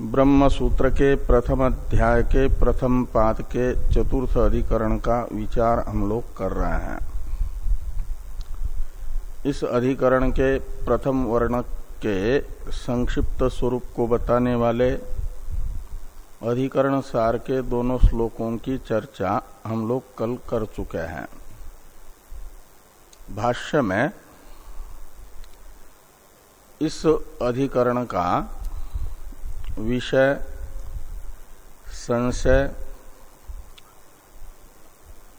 ब्रह्म सूत्र के प्रथम अध्याय के प्रथम पाद के चतुर्थ अधिकरण का विचार हम लोग कर रहे हैं। इस अधिकरण के प्रथम वर्ण के संक्षिप्त स्वरूप को बताने वाले अधिकरण सार के दोनों श्लोकों की चर्चा हम लोग कल कर चुके हैं। भाष्य में इस अधिकरण का विषय, संशय,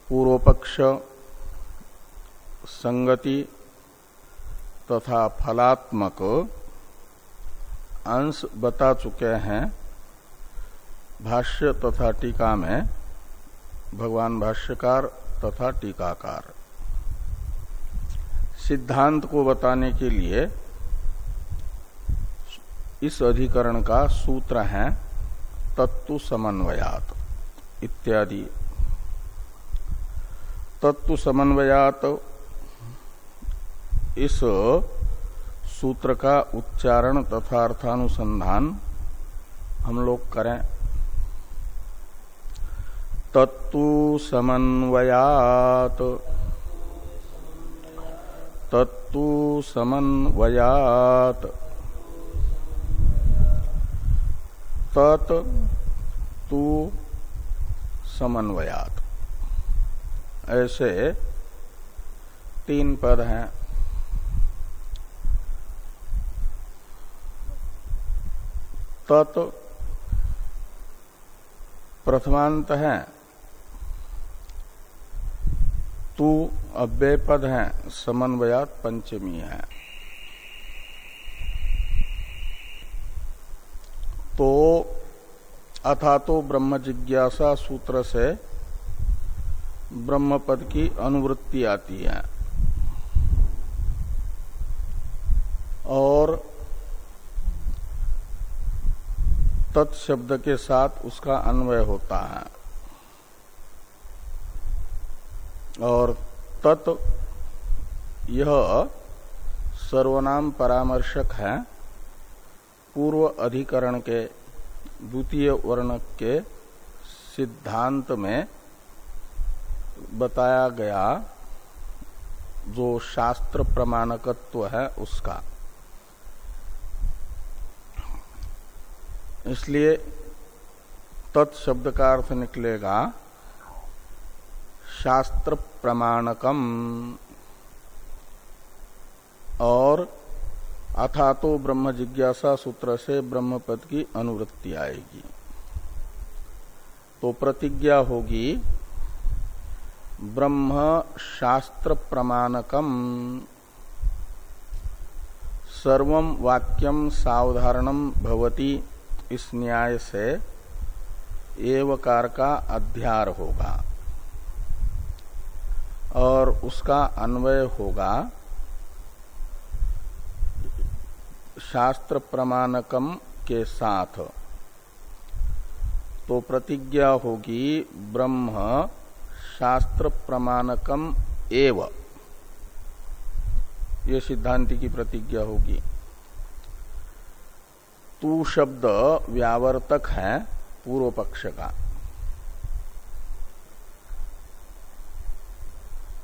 पूर्वपक्ष, संगति तथा फलात्मक अंश बता चुके हैं। भाष्य तथा टीका में भगवान भाष्यकार तथा टीकाकार। सिद्धांत को बताने के लिए इस अधिकरण का सूत्र है तत्व समन्वयात, इत्यादि। तत्व समन्वयात इस सूत्र का उच्चारण तथा अर्थानुसंधान हम लोग करें। तत्व समन्वयात। तत्व समन्वयात। तत् तू समन्वयात। ऐसे तीन पद हैं। तत् प्रथमांत है। तू अव्यय पद है, समन्वयात पंचमी है। तो अथा तो ब्रह्म जिज्ञासा सूत्र से ब्रह्म पद की अनुवृत्ति आती है। और तत्शब्द के साथ उसका अन्वय होता है। और तत् यह सर्वनाम परामर्शक है पूर्व अधिकरण के द्वितीय वर्ण के सिद्धांत में बताया गया जो शास्त्र प्रमाणकत्व है उसका। इसलिए तत्शब्द का अर्थ निकलेगा, शास्त्र प्रमाणकम और अथा तो ब्रह्म जिज्ञासा सूत्र से ब्रह्म पद की अनुवृत्ति आएगी। तो प्रतिज्ञा होगी, ब्रह्म शास्त्र प्रमाणकम। सर्व वाक्यम सावधारणम भवती इस न्याय से एवकार का अध्यार होगा। और उसका अन्वय होगा शास्त्र प्रमाणकम के साथ। तो प्रतिज्ञा होगी, ब्रह्म शास्त्र प्रमाणकम एव। ये सिद्धांति की प्रतिज्ञा होगी। तू शब्द व्यावर्तक है पूर्व पक्ष का।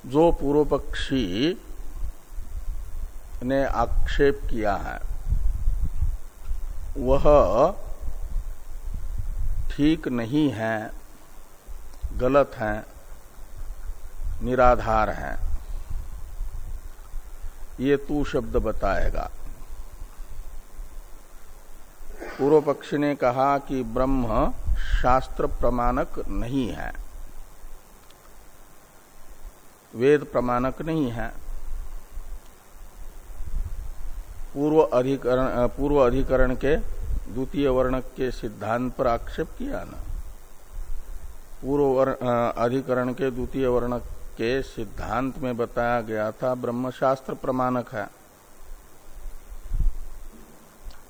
जो पूर्व पक्षी ने आक्षेप किया है वह ठीक नहीं है, गलत है, निराधार है। ये तू शब्द बताएगा। पूर्व पक्ष ने कहा कि ब्रह्म शास्त्र प्रमाणक नहीं है। वेद प्रमाणक नहीं है। पूर्व अधिकरण पूर्व अधिकरण के द्वितीय वर्ण के सिद्धांत पर आक्षेप किया ना। पूर्व अधिकरण के द्वितीय वर्ण के सिद्धांत में बताया गया था ब्रह्म शास्त्र प्रमाणक है।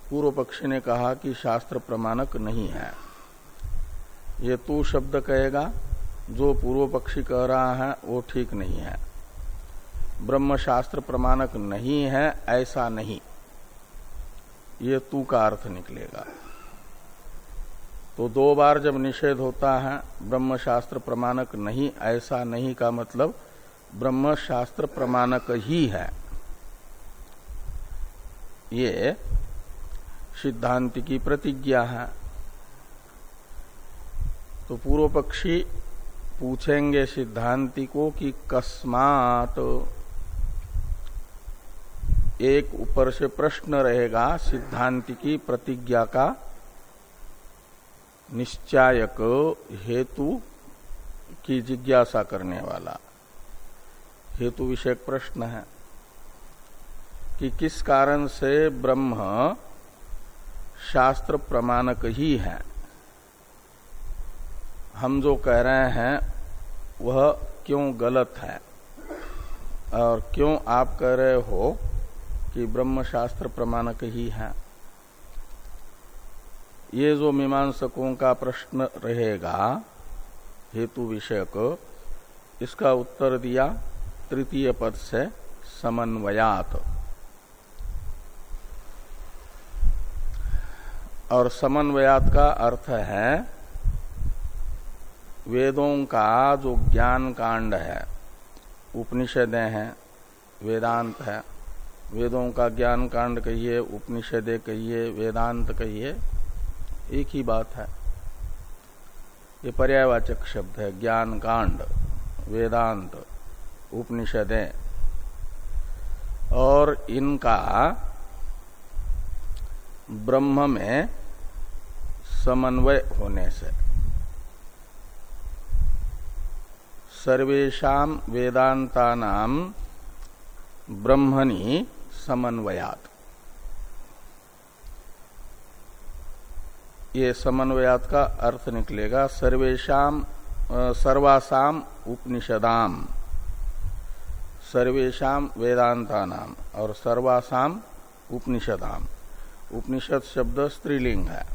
पूर्व पक्षी ने कहा कि शास्त्र प्रमाणक नहीं है। ये तू शब्द कहेगा, जो पूर्व पक्षी कह रहा है, वो ठीक नहीं है। ब्रह्म शास्त्र प्रमाणक नहीं है, ऐसा नहीं। ये तू का अर्थ निकलेगा। तो दो बार जब निषेध होता है ब्रह्म शास्त्र प्रमाणक नहीं, ऐसा नहीं का मतलब ब्रह्म शास्त्र प्रमाणक ही है। ये सिद्धांत की प्रतिज्ञा है। तो पूर्व पक्षी पूछेंगे सिद्धांति को कि कस्मात एक ऊपर से प्रश्न रहेगा, सिद्धांत की प्रतिज्ञा का निश्चायक हेतु की जिज्ञासा करने वाला। हेतु विषयक प्रश्न है कि किस कारण से ब्रह्म शास्त्र प्रमाणक ही है। हम जो कह रहे हैं, वह क्यों गलत है? और क्यों आप कह रहे हो कि ब्रह्म शास्त्र प्रमाणक ही है। ये जो मीमांसकों का प्रश्न रहेगा, हेतु विषयक, इसका उत्तर दिया तृतीय पद से समन्वयात। और समन्वयात का अर्थ है, वेदों का जो ज्ञान कांड है, उपनिषदें हैं, वेदांत है वेदों का ज्ञान कांड कहिए, उपनिषदे कहिए, वेदांत कहिए, एक ही बात है। ये पर्यायवाचक शब्द है ज्ञान कांड वेदांत, उपनिषदें। और इनका ब्रह्म में समन्वय होने से सर्वेशा वेदांता ब्रह्मणि समन्वयात। ये समन्वयात का अर्थ निकलेगा सर्वेशम सर्वासाम उपनिषदाम सर्वेशा वेदांता नाम और सर्वासाम उपनिषदाम। उपनिषद शब्द स्त्रीलिंग है।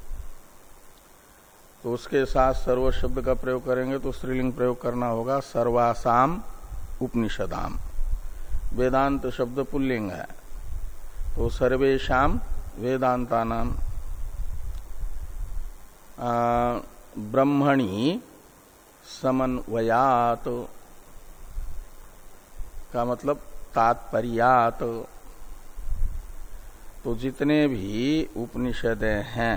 तो उसके साथ सर्व शब्द का प्रयोग करेंगे तो स्त्रीलिंग प्रयोग करना होगा, सर्वासाम उपनिषदाम। वेदांत शब्द पुल्लिंग है। तो सर्वेशम वेदांता नाम ब्रह्मणी समन्वयात, का मतलब तात्पर्यात। तो जितने भी उपनिषदें हैं,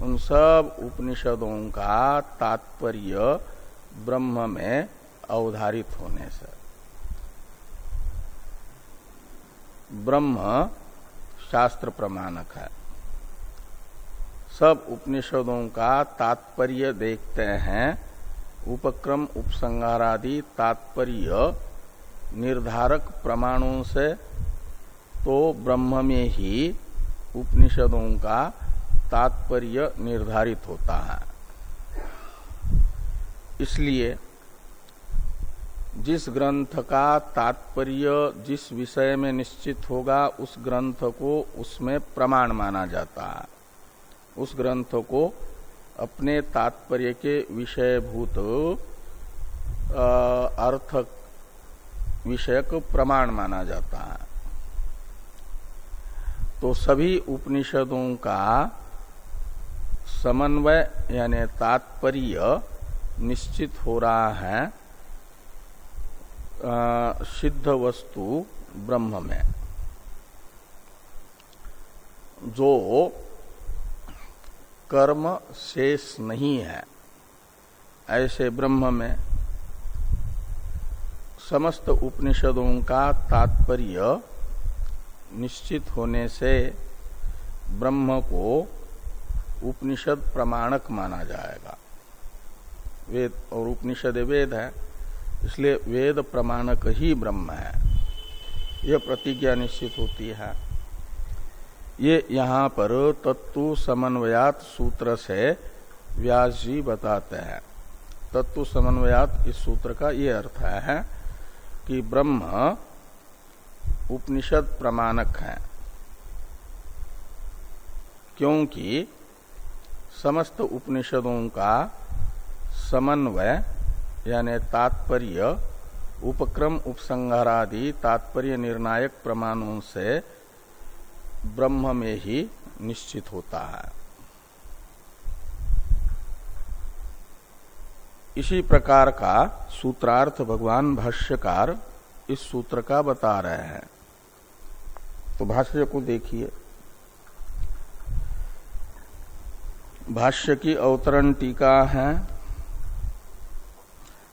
उन सब उपनिषदों का तात्पर्य ब्रह्म में अवधारित होने से। ब्रह्म शास्त्र प्रमाणक है। सब उपनिषदों का तात्पर्य देखते हैं। उपक्रम उपसंगारादि तात्पर्य निर्धारक प्रमाणों से तो ब्रह्म में ही उपनिषदों का तात्पर्य निर्धारित होता है। इसलिए जिस ग्रंथ का तात्पर्य जिस विषय में निश्चित होगा, उस ग्रंथ को उसमें प्रमाण माना जाता है। उस ग्रंथ को अपने तात्पर्य के विषयभूत अर्थ विषयक प्रमाण माना जाता है। तो सभी उपनिषदों का समन्वय यानी तात्पर्य निश्चित हो रहा है। सिद्ध वस्तु ब्रह्म में, जो कर्म शेष नहीं है, ऐसे ब्रह्म में समस्त उपनिषदों का तात्पर्य निश्चित होने से ब्रह्म को उपनिषद प्रमाणक माना जाएगा। वेद और उपनिषद वेद है। इसलिए वेद प्रमाणक ही ब्रह्म है। यह प्रतिज्ञा निश्चित होती है। ये यहाँ पर तत्व समन्वयात सूत्र से व्यास जी बताते हैं। तत्व समन्वयात इस सूत्र का ये अर्थ है कि ब्रह्म उपनिषद प्रमाणक है। क्योंकि समस्त उपनिषदों का समन्वय यानी तात्पर्य, उपक्रम उपसंहारादि तात्पर्य निर्णायक प्रमाणों से ब्रह्म में ही निश्चित होता है। इसी प्रकार का सूत्रार्थ भगवान भाष्यकार इस सूत्र का बता रहे हैं। तो भाष्य को देखिए। भाष्य की अवतरण टीका है।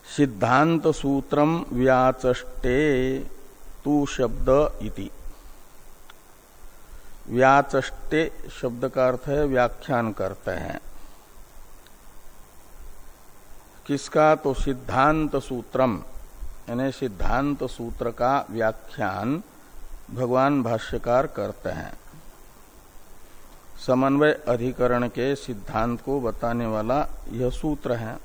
सिद्धांत सूत्रम व्याचष्टे तू शब्द इति। व्याचष्टे शब्द का अर्थ है, व्याख्यान करते हैं। किसका? तो सिद्धांत सूत्रम यानी सिद्धांत सूत्र का व्याख्यान भगवान भाष्यकार करते हैं। समन्वय अधिकरण के सिद्धांत को बताने वाला यह सूत्र है।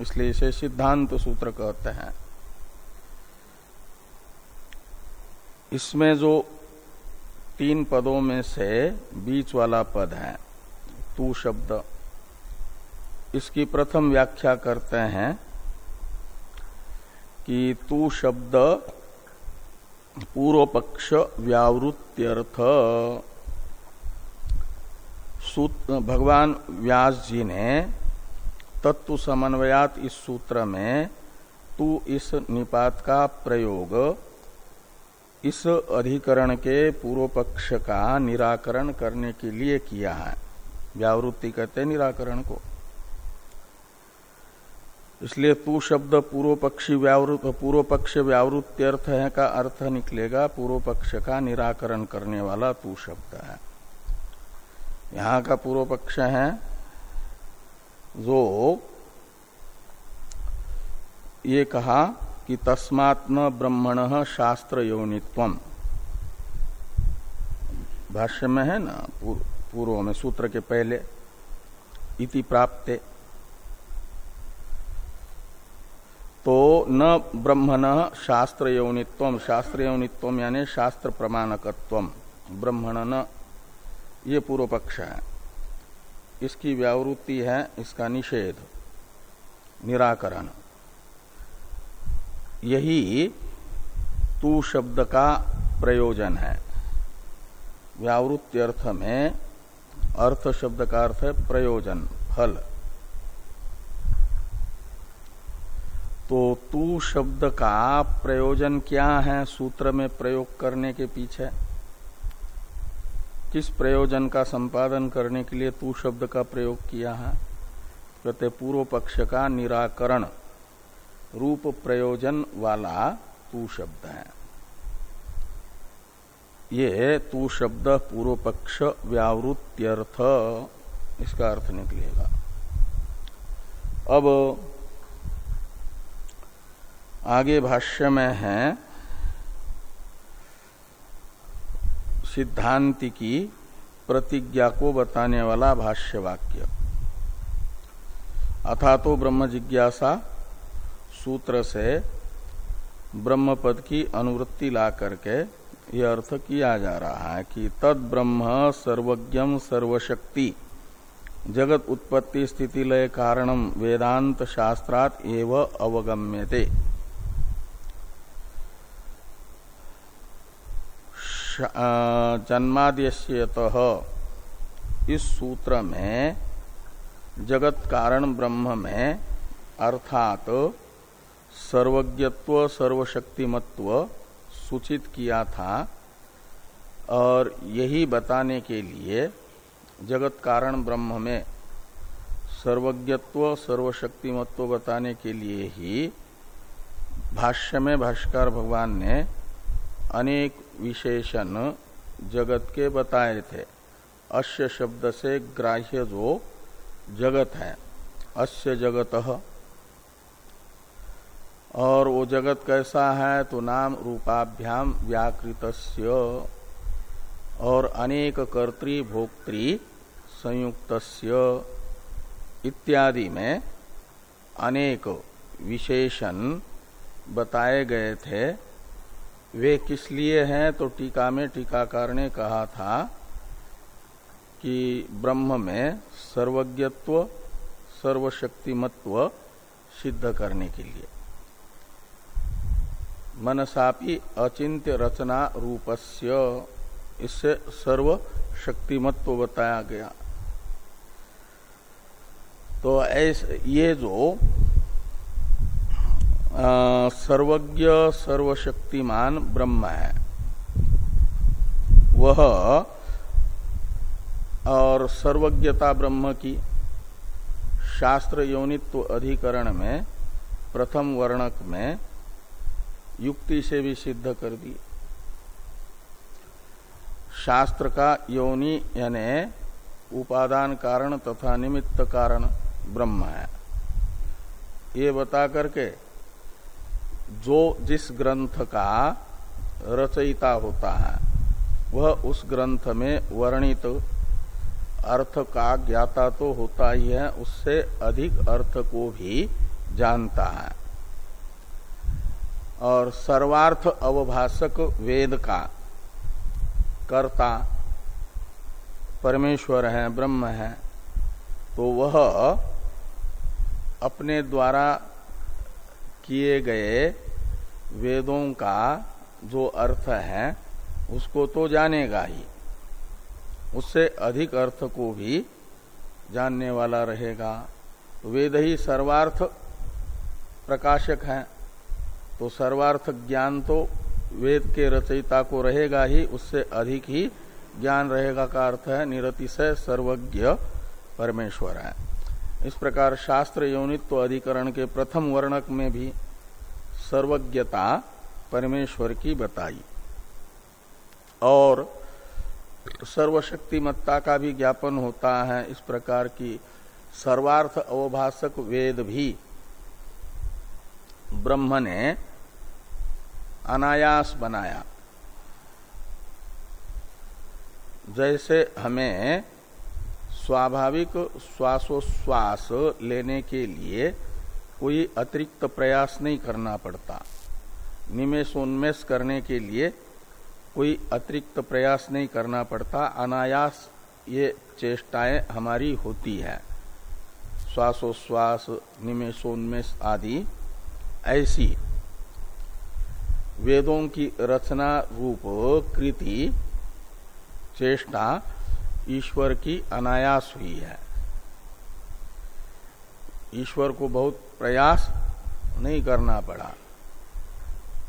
इसलिए इसे सिद्धांत सूत्र कहते हैं। इसमें जो तीन पदों में से बीच वाला पद है, तू शब्द, इसकी प्रथम व्याख्या करते हैं कि तू शब्द पूर्व पक्ष व्यावृत्त्यर्थ भगवान व्यास जी ने तत्व समन्वयात इस सूत्र में तू इस निपात का प्रयोग, इस अधिकरण के पूर्व पक्ष का निराकरण करने के लिए किया है। व्यावृत्ति कहते निराकरण को। इसलिए तू शब्द पूर्व पक्षी पूर्व पक्ष व्यावृत्त्यर्थ है का अर्थ निकलेगा पूर्व पक्ष का निराकरण करने वाला तू शब्द है। यहाँ का पूर्व पक्ष है जो ये कहा कि तस्मात्म ब्रह्मण शास्त्र योनित्व भाष्य में है ना, पूर्व में, सूत्र के पहले, इति प्राप्त। तो न ब्रह्मण शास्त्र यौनित्व शास्त्र यौनित्व यानी शास्त्र प्रमाणकत्व। ब्रह्मण न, ये पूर्व पक्ष है। इसकी व्यावृत्ति है इसका निषेध, निराकरण। यही तू शब्द का प्रयोजन है। व्यावृत्ति अर्थ में अर्थ शब्द का अर्थ है प्रयोजन, फल। तो तू शब्द का प्रयोजन क्या है? सूत्र में प्रयोग करने के पीछे किस प्रयोजन का संपादन करने के लिए तू शब्द का प्रयोग किया है? कहते, पूर्व पक्ष का निराकरण, रूप प्रयोजन वाला तू शब्द है। ये तू शब्द पूर्व पक्ष व्यावृत्त्यर्थ इसका अर्थ निकलेगा। अब आगे भाष्य में है सिद्धांति की प्रतिज्ञा को बताने वाला भाष्य वाक्य अथा तो ब्रह्म जिज्ञासा सूत्र से ब्रह्म पद की अनुवृत्ति ला करके यह अर्थ किया जा रहा है कि तद ब्रह्म सर्वज्ञम सर्वशक्ति, जगत उत्पत्ति स्थिति लय कारणम वेदांत शास्त्रात एव अवगम्यते। जन्माद्यत इस सूत्र में, जगत कारण ब्रह्म में, अर्थात सर्वज्ञत्व, सर्वशक्तिमत्व सूचित किया था, और यही बताने के लिए जगत कारण ब्रह्म में सर्वज्ञत्व, सर्वशक्तिमत्व बताने के लिए ही भाष्य में भाष्कर भगवान ने अनेक विशेषण जगत के बताए थे। अश्य शब्द से ग्राह्य जो जगत है। अश्य जगत। और वो जगत कैसा है तो नाम रूपाभ्याम व्याकृत और अनेक कर्तृ भोक्तृ संयुक्त इत्यादि में अनेक विशेषण बताए गए थे। वे किस लिए हैं? तो टीका में टीकाकार ने कहा था कि ब्रह्म में सर्वज्ञत्व, सर्वशक्तिमत्व सिद्ध करने के लिए। मनसापि अचिंत्य रचना रूपस्य, इससे सर्व शक्तिमत्व बताया गया। तो ऐसे, ये जो सर्वज्ञ, सर्वशक्तिमान ब्रह्म है। वह और सर्वज्ञता ब्रह्म की शास्त्र यौनित्व अधिकरण में, प्रथम वर्णक में युक्ति से भी सिद्ध कर दी। शास्त्र का योनि यानी उपादान कारण तथा निमित्त कारण ब्रह्म है। ये बता करके जो जिस ग्रंथ का रचयिता होता है, वह उस ग्रंथ में वर्णित अर्थ का ज्ञाता तो होता ही है, उससे अधिक अर्थ को भी जानता है। और सर्वार्थ अवभाषक वेद का कर्ता परमेश्वर है, ब्रह्म है तो वह अपने द्वारा किए गए वेदों का जो अर्थ है, उसको तो जानेगा ही। उससे अधिक अर्थ को भी जानने वाला रहेगा। वेद ही सर्वार्थ प्रकाशक है। तो सर्वार्थ ज्ञान तो वेद के रचयिता को रहेगा ही, उससे अधिक ही ज्ञान रहेगा का अर्थ है निरतिशय सर्वज्ञ परमेश्वर है। इस प्रकार शास्त्र यौनित्व अधिकरण के प्रथम वर्णक में भी सर्वज्ञता परमेश्वर की बताई। और सर्वशक्तिमत्ता का भी ज्ञापन होता है इस प्रकार की सर्वार्थ अवभाषक वेद भी। ब्रह्म ने अनायास बनाया। जैसे हमें स्वाभाविक श्वासोश्वास लेने के लिए कोई अतिरिक्त प्रयास नहीं करना पड़ता। निमेशोन्मेष करने के लिए कोई अतिरिक्त प्रयास नहीं करना पड़ता। अनायास ये चेष्टाएँ हमारी होती है। श्वासोश्वास निमेशोन्मेष आदि ऐसी। वेदों की रचना रूप कृति, चेष्टा ईश्वर की अनायास हुई है। ईश्वर को बहुत प्रयास नहीं करना पड़ा।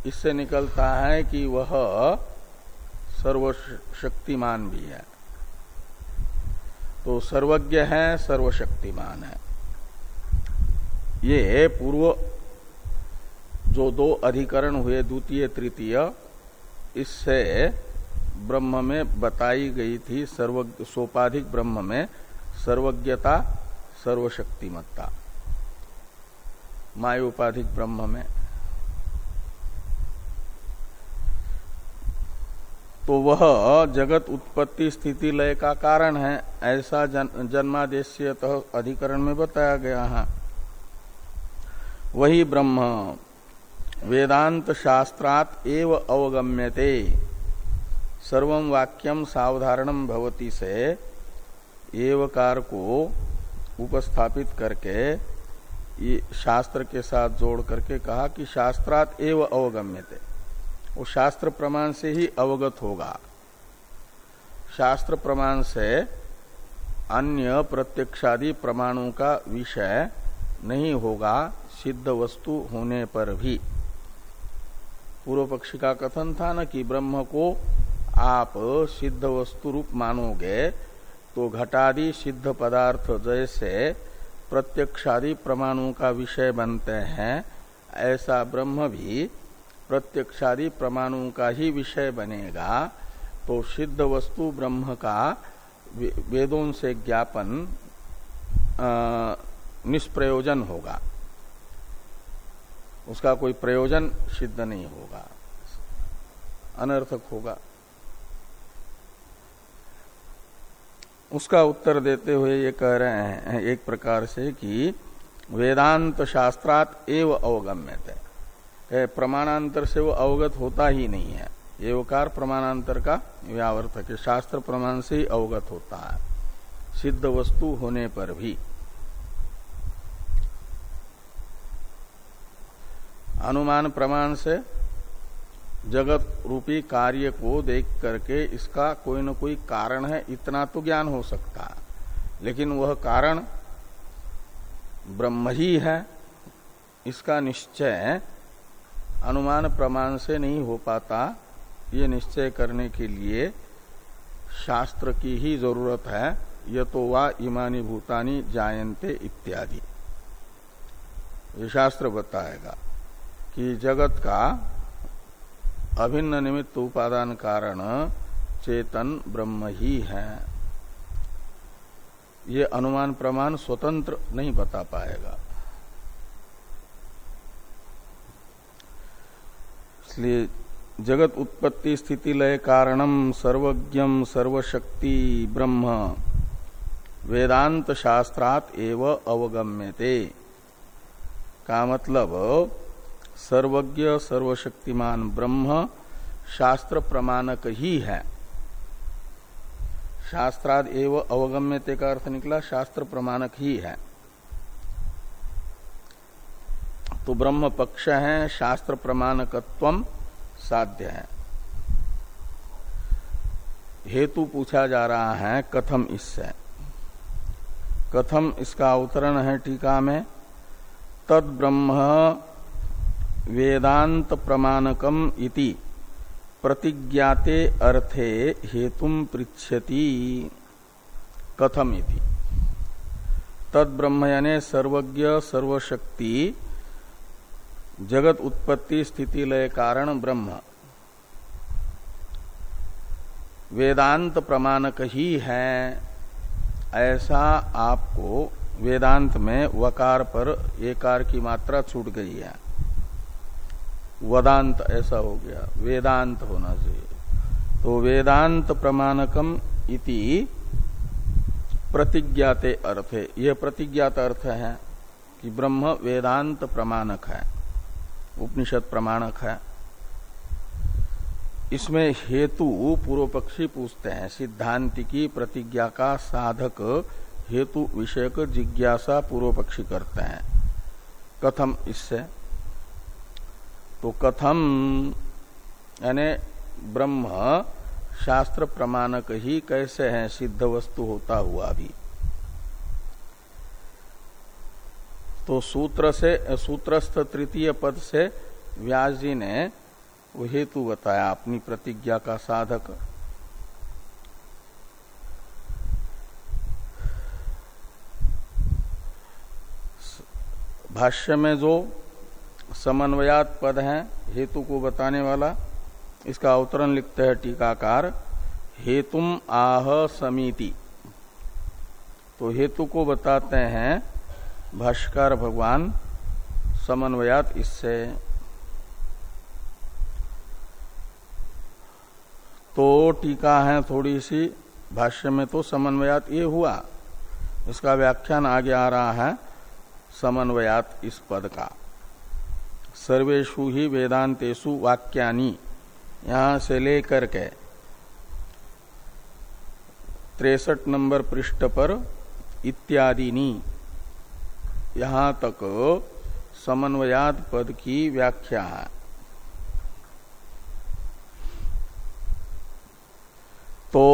इससे निकलता है कि वह सर्वशक्तिमान भी है। तो सर्वज्ञ है, सर्वशक्तिमान है। ये पूर्व जो दो अधिकरण हुए, द्वितीय, तृतीय, इससे ब्रह्म में बताई गई थी सर्व सोपाधिक ब्रह्म में सर्वज्ञता, सर्वशक्तिमत्ता। मायोपाधिक ब्रह्म में। तो वह जगत उत्पत्ति स्थिति लय का कारण है ऐसा जन, जन्मादेशीय अधिकरण में बताया गया है। वही ब्रह्म वेदांत शास्त्रात एव अवगम्यते। सर्व वाक्यम सावधारणम भवती से एवकार को उपस्थापित करके ये शास्त्र के साथ जोड़ करके कहा कि शास्त्रात एव अवगम्यते। वो शास्त्र प्रमाण से ही अवगत होगा। शास्त्र प्रमाण से अन्य प्रत्यक्षादि प्रमाणों का विषय नहीं होगा, सिद्ध वस्तु होने पर भी। पूर्व पक्षी का कथन था न कि ब्रह्म को आप सिद्ध वस्तु रूप मानोगे तो घटादि सिद्ध पदार्थ जैसे प्रत्यक्षादि प्रमाणों का विषय बनते हैं, ऐसा ब्रह्म भी प्रत्यक्षादि प्रमाणों का ही विषय बनेगा। तो सिद्ध वस्तु ब्रह्म का वेदों से ज्ञापन निष्प्रयोजन होगा। उसका कोई प्रयोजन सिद्ध नहीं होगा। अनर्थक होगा। उसका उत्तर देते हुए ये कह रहे हैं एक प्रकार से कि वेदांत शास्त्रात एव अवगम्य थे प्रमाणांतर से वो अवगत होता ही नहीं है। एवकार प्रमाणांतर का व्यावर्तक शास्त्र प्रमाण से ही अवगत होता है। सिद्ध वस्तु होने पर भी। अनुमान प्रमाण से जगत रूपी कार्य को देख करके इसका कोई न कोई कारण है, इतना तो ज्ञान हो सकता। है लेकिन वह कारण ब्रह्म ही है, इसका निश्चय अनुमान प्रमाण से नहीं हो पाता। ये निश्चय करने के लिए शास्त्र की ही ज़रूरत है, ये तो वा इमानी भूतानी जायन्ते इत्यादि। ये शास्त्र बताएगा कि जगत का अभिन्न निमित्त उपादान कारण चेतन ब्रह्म ही है। ये अनुमान प्रमाण स्वतंत्र नहीं बता पाएगा। इसलिए जगत उत्पत्ति स्थिति लय कारणम सर्वज्ञम सर्वशक्ति ब्रह्म वेदांत शास्त्रात एव अवगम्यते। का मतलब सर्वज्ञ, सर्वशक्तिमान ब्रह्म शास्त्र प्रमाणक ही है। शास्त्राद एव अवगम्यते का अर्थ निकला, शास्त्र प्रमाणक ही है। तो ब्रह्म पक्ष है, शास्त्र प्रमाणकत्व साध्य है। हेतु पूछा जा रहा है, कथम इससे। कथम इसका अवतरण है टीका में तद ब्रह्म वेदांत प्रमाणकम इति प्रतिज्ञाते अर्थे हेतुम पृछति कथम इति तद यानी सर्वज्ञ, सर्वशक्ति, जगत उत्पत्ति स्थिति लय कारण ब्रह्म। वेदांत प्रमाणक ही है, ऐसा आपको वेदांत में वकार पर एकार की मात्रा छूट गई है। वदांत ऐसा हो गया, वेदांत होना चाहिए। तो वेदांत प्रमाणकम इति प्रतिज्ञाते अर्थ। यह प्रतिज्ञात अर्थ है कि ब्रह्म वेदांत प्रमाणक है, उपनिषद प्रमाणक है। इसमें हेतु पूर्व पक्षी पूछते हैं, सिद्धांति की प्रतिज्ञा का साधक हेतु विषयक जिज्ञासा पूर्व पक्षी करते हैं। कथम इससे तो कथम, यानी ब्रह्म शास्त्र प्रमाणक ही कैसे है, सिद्ध वस्तु होता हुआ भी। तो सूत्र से, सूत्रस्थ तृतीय पद से व्यास जी ने हेतु बताया अपनी प्रतिज्ञा का साधक। भाष्य में जो समन्वयात पद है, हेतु को बताने वाला। इसका अवतरण लिखते हैं टीकाकार, हेतुम आह समिति। तो हेतु को बताते हैं भाष्कर भगवान, समन्वयात इससे। तो टीका है थोड़ी सी, भाष्य में तो समन्वयात ये हुआ। इसका व्याख्यान आगे आ रहा है, समन्वयात इस पद का। सर्वेशु ही वेदांतेशु वाक्यानि। यहाँ से लेकर के तिरसठ नंबर पृष्ठ पर इत्यादिनी। यहाँ तक समन्वयात पद की व्याख्या। है तो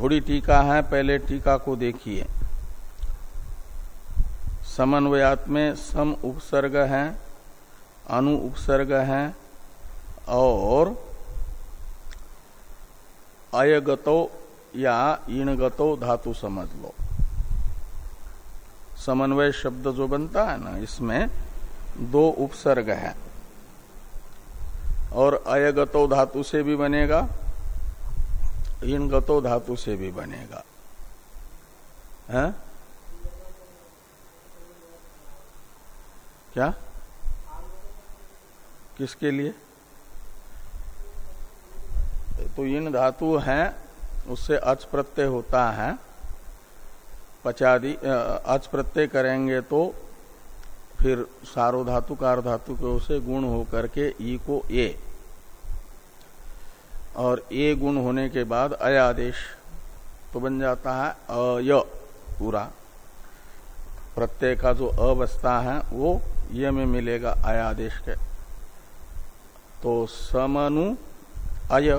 थोड़ी टीका है, पहले टीका को देखिए। समन्वयात में सम उपसर्ग है, अनु उपसर्ग है, और अयगतो या ईणगतो धातु समझ लो। समन्वय शब्द जो बनता है ना, इसमें दो उपसर्ग है। और अयगतो धातु से भी बनेगा, ईणगतो धातु से भी बनेगा। है? क्या? किसके लिए? तो इन धातु हैं, उससे अच प्रत्यय होता है। पचादि अच प्रत्यय करेंगे तो फिर सारो धातु, कार धातु के उसे गुण हो करके ई को ए। और ए गुण होने के बाद अयादेश तो बन जाता है अय पूरा। प्रत्यय का जो अवस्था है, वो ये में मिलेगा आयादेश के। तो समनु अय।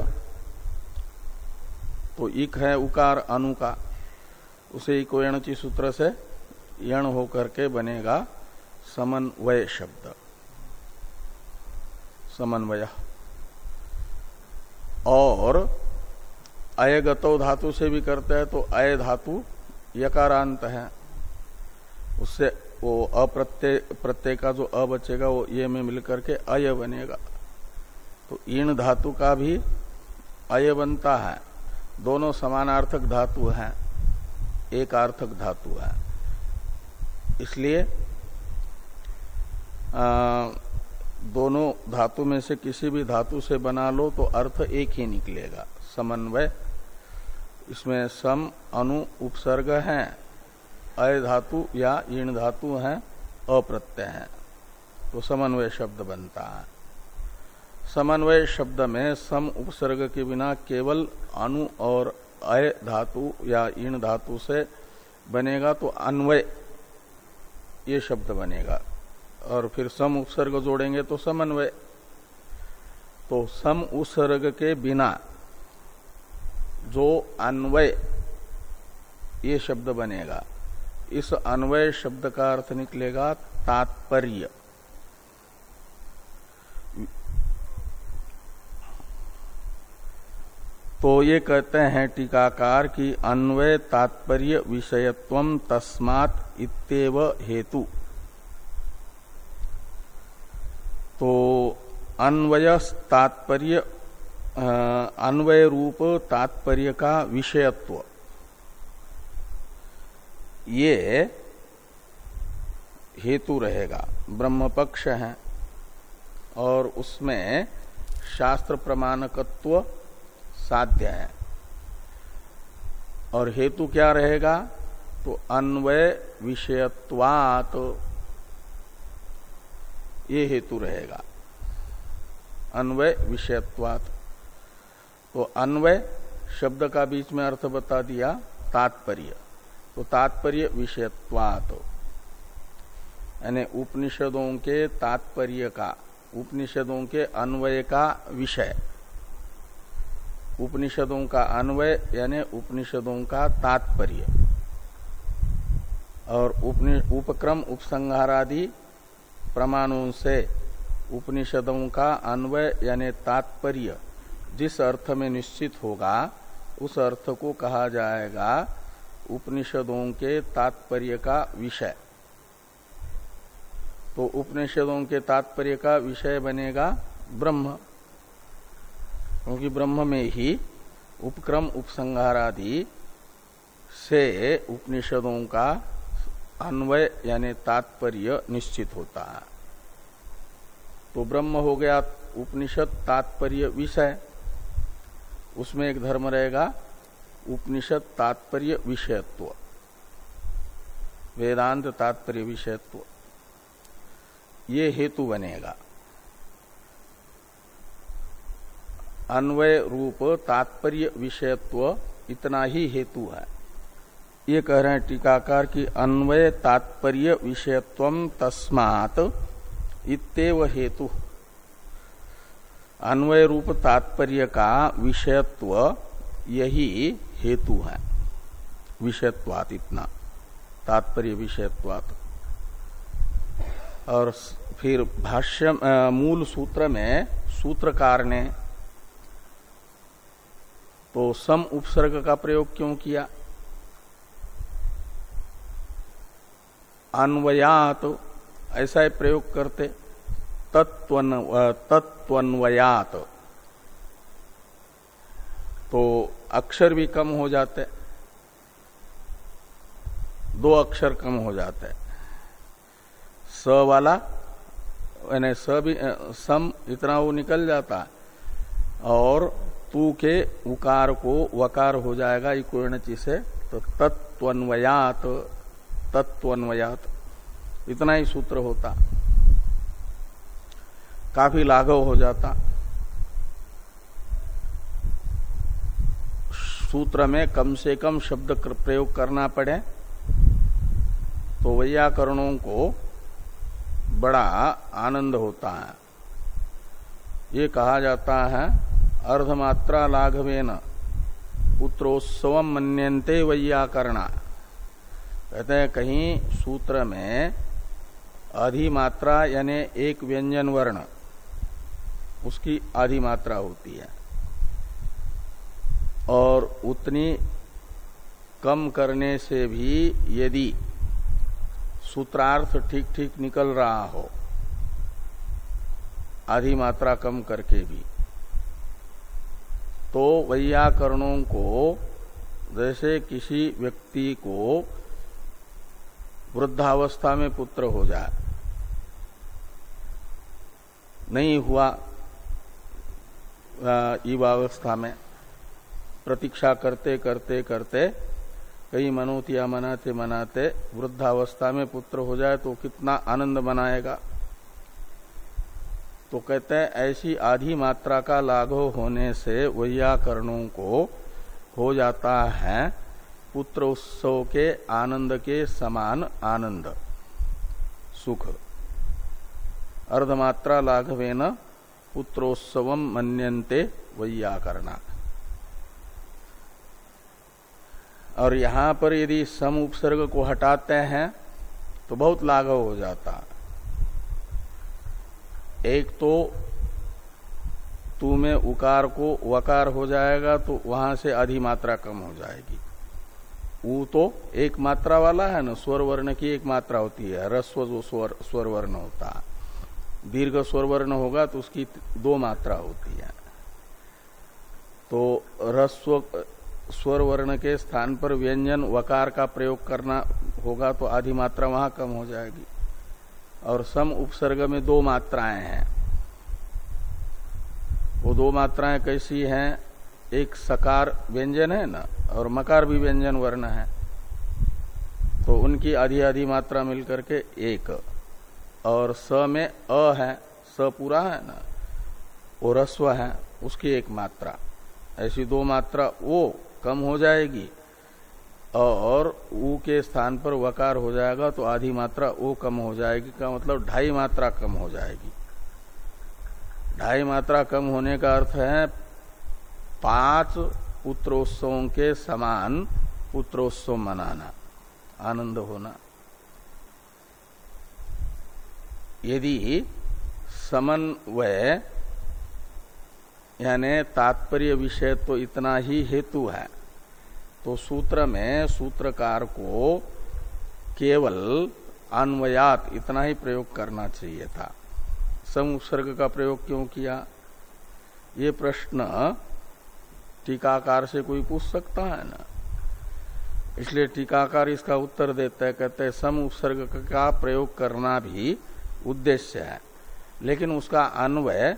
तो इक है उकार अनु का। उसे इको यणची सूत्र से यण होकर के बनेगा समन्वय शब्द। समन्वय। और अयगतो धातु से भी करते हैं तो अय धातु यकारांत है। उससे वो अप्रत्यय प्रत्यय का जो अ बचेगा वो ये में मिलकर के अय बनेगा। तो ईण धातु का भी अय बनता है। दोनों समानार्थक धातु हैं एक आर्थक धातु है। इसलिए आ, दोनों धातु में से किसी भी धातु से बना लो तो अर्थ एक ही निकलेगा। समन्वय। इसमें सम अनु उपसर्ग है। अय धातु या ईण धातु है, अप्रत्यय है। तो समन्वय शब्द बनता है। समन्वय शब्द में सम उपसर्ग के बिना केवल अनु और अय धातु या ईण धातु से बनेगा तो अन्वय, ये शब्द बनेगा। और फिर सम उपसर्ग जोड़ेंगे तो समन्वय। तो सम उपसर्ग के बिना जो अन्वय, ये शब्द बनेगा। इस अन्वय शब्द का अर्थ निकलेगा तात्पर्य। तो ये कहते हैं टीकाकार की अन्वय तात्पर्य विषयत्व तस्मात इतव हेतु। तो अन्वय तात्पर्य अन्वय रूप तात्पर्य का विषयत्व। ये हेतु रहेगा। ब्रह्म पक्ष है और उसमें शास्त्र प्रमाणकत्व साध्य है। और हेतु क्या रहेगा? तो अन्वय विषयत्वात ये हेतु रहेगा। अन्वय विषयत्वात। तो अन्वय शब्द का बीच में अर्थ बता दिया, तात्पर्य। तो तात्पर्य विषयत्वात। यानी उपनिषदों के तात्पर्य का, उपनिषदों के अन्वय का विषय। उपनिषदों का अन्वय यानी उपनिषदों का तात्पर्य। और उपक्रम, उपसंहारादि प्रमाणों से उपनिषदों का अन्वय यानी तात्पर्य जिस अर्थ में निश्चित होगा, उस अर्थ को कहा जाएगा उपनिषदों के तात्पर्य का विषय। तो उपनिषदों के तात्पर्य का विषय बनेगा ब्रह्म। क्योंकि ब्रह्म में ही उपक्रम, उपसंहारादि से उपनिषदों का अन्वय यानी तात्पर्य निश्चित होता है। तो ब्रह्म हो गया उपनिषद तात्पर्य विषय। उसमें एक धर्म रहेगा उपनिषद तात्पर्य विषयत्व। वेदांत तात्पर्य विषयत्व। ये हेतु बनेगा। अन्वय रूप तात्पर्य विषयत्व इतना ही हेतु है। ये कह रहे हैं टीकाकार की अन्वय तात्पर्य विषयत्व तस्मात इतव हेतु। अन्वय रूप तात्पर्य का विषयत्व यही हेतु है। विषयत्वात इतना। तात्पर्य विषयत्वात। और फिर भाष्य मूल सूत्र में सूत्रकार ने तो सम उपसर्ग का प्रयोग क्यों किया? अन्वयात ऐसा ही प्रयोग करते। तत्वन तत्वन्वयात तो अक्षर भी कम हो जाते दो अक्षर कम हो जाते स वाला, यानी स भी सम इतना वो निकल जाता और तू के उकार को वकार हो जाएगा इकोणची से तो तत्वन्वयात तत्वन्वयात इतना ही सूत्र होता। काफ़ी लाघव हो जाता। सूत्र में कम से कम शब्द प्रयोग करना पड़े। तो वैयाकरणों को बड़ा आनंद होता है। ये कहा जाता है, अर्धमात्रा लाघवेन पुत्रोत्सव मन्यन्ते वैयाकरणा। कहते हैं, कहीं सूत्र में अधिमात्रा यानी एक व्यंजन वर्ण, उसकी आधी मात्रा होती है। और उतनी कम करने से भी यदि सूत्रार्थ ठीक ठीक निकल रहा हो, आधी मात्रा कम करके भी तो वैयाकरणों को, जैसे किसी व्यक्ति को वृद्धावस्था में पुत्र हो जाए, नहीं हुआ युवावस्था में प्रतीक्षा करते करते करते, कई मनोतिया मनाते मनाते, वृद्धावस्था में पुत्र हो जाए तो कितना आनंद मनाएगा। तो कहते हैं, ऐसी आधी मात्रा का लाघव होने से वैयाकरणों को हो जाता है पुत्र उत्सव के आनंद के समान आनंद, सुख। अर्धमात्रा लाघवेन पुत्रोत्सव मनते वैयाकरणा। और यहाँ पर यदि सम उपसर्ग को हटाते हैं तो बहुत लाघव हो जाता। एक तो तू में उकार को वकार हो जाएगा तो वहाँ से आधी मात्रा कम हो जाएगी। ऊ तो एक मात्रा वाला है ना, स्वर वर्ण की एक मात्रा होती है। रस्व जो स्वर स्वर वर्ण होता। दीर्घ स्वर वर्ण होगा तो उसकी दो मात्रा होती है। तो रस्व स्वर वर्ण के स्थान पर व्यंजन, वकार का प्रयोग करना होगा तो आधी मात्रा वहाँ कम हो जाएगी। और सम उपसर्ग में दो मात्राएँ हैं। वो दो मात्राएँ कैसी हैं? एक सकार व्यंजन है ना, और मकार भी व्यंजन वर्ण है। तो उनकी आधी आधी मात्रा मिलकर के एक। और स में अ है, स पूरा है ना वो रस्व है, उसकी एक मात्रा। ऐसी दो मात्रा, वो कम हो जाएगी। और ऊ के स्थान पर वकार हो जाएगा तो आधी मात्रा ओ कम हो जाएगी, का मतलब ढाई मात्रा कम हो जाएगी। ढाई मात्रा कम होने का अर्थ है पाँच पुत्रोत्सवों के समान पुत्रोत्सव मनाना, आनंद होना। यदि समन्वय यानी तात्पर्य विषय तो इतना ही हेतु है। तो सूत्र में सूत्रकार को केवल अन्वयात इतना ही प्रयोग करना चाहिए था। समुसर्ग का प्रयोग क्यों किया? ये प्रश्न टीकाकार से कोई पूछ सकता है ना? इसलिए टीकाकार इसका उत्तर देता है, कहते हैं सम उपसर्ग का प्रयोग करना भी उद्देश्य है। लेकिन उसका अन्वय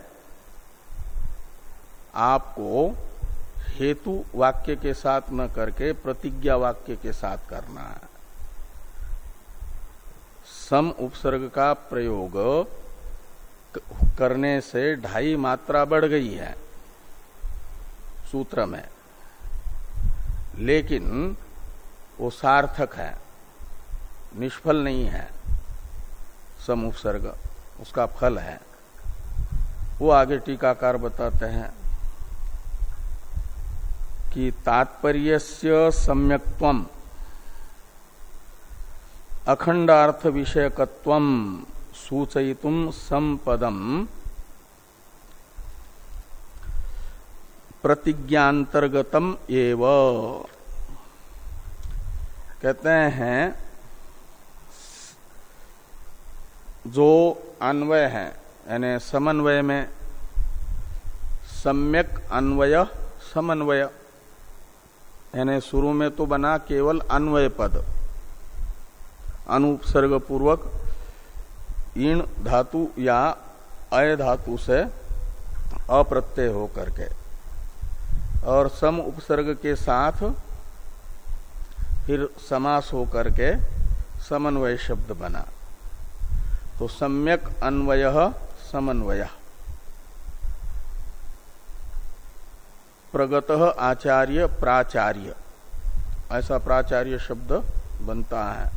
आपको हेतु वाक्य के साथ न करके प्रतिज्ञा वाक्य के साथ करना है। सम उपसर्ग का प्रयोग करने से ढाई मात्रा बढ़ गई है, सूत्र में। लेकिन वो सार्थक है, निष्फल नहीं है, सम उपसर्ग, उसका फल है। वो आगे टीकाकार बताते हैं। कि तात्पर्य सम्यक्व अखंडार्थ विषयकत्व सूचयितुम संपदम प्रतिज्ञातर्गतम एव। कहते हैं, जो अन्वय है, यानी समन्वय में, सम्यक अन्वय, समन्वय। यानी शुरू में तो बना केवल अन्वय पद। अनुपसर्ग पूर्वक इन धातु या अय धातु से अप्रत्यय हो करके और सम उपसर्ग के साथ फिर समास हो करके समन्वय शब्द बना। तो सम्यक अन्वय समन्वय। प्रगत आचार्य प्राचार्य। ऐसा प्राचार्य शब्द बनता है।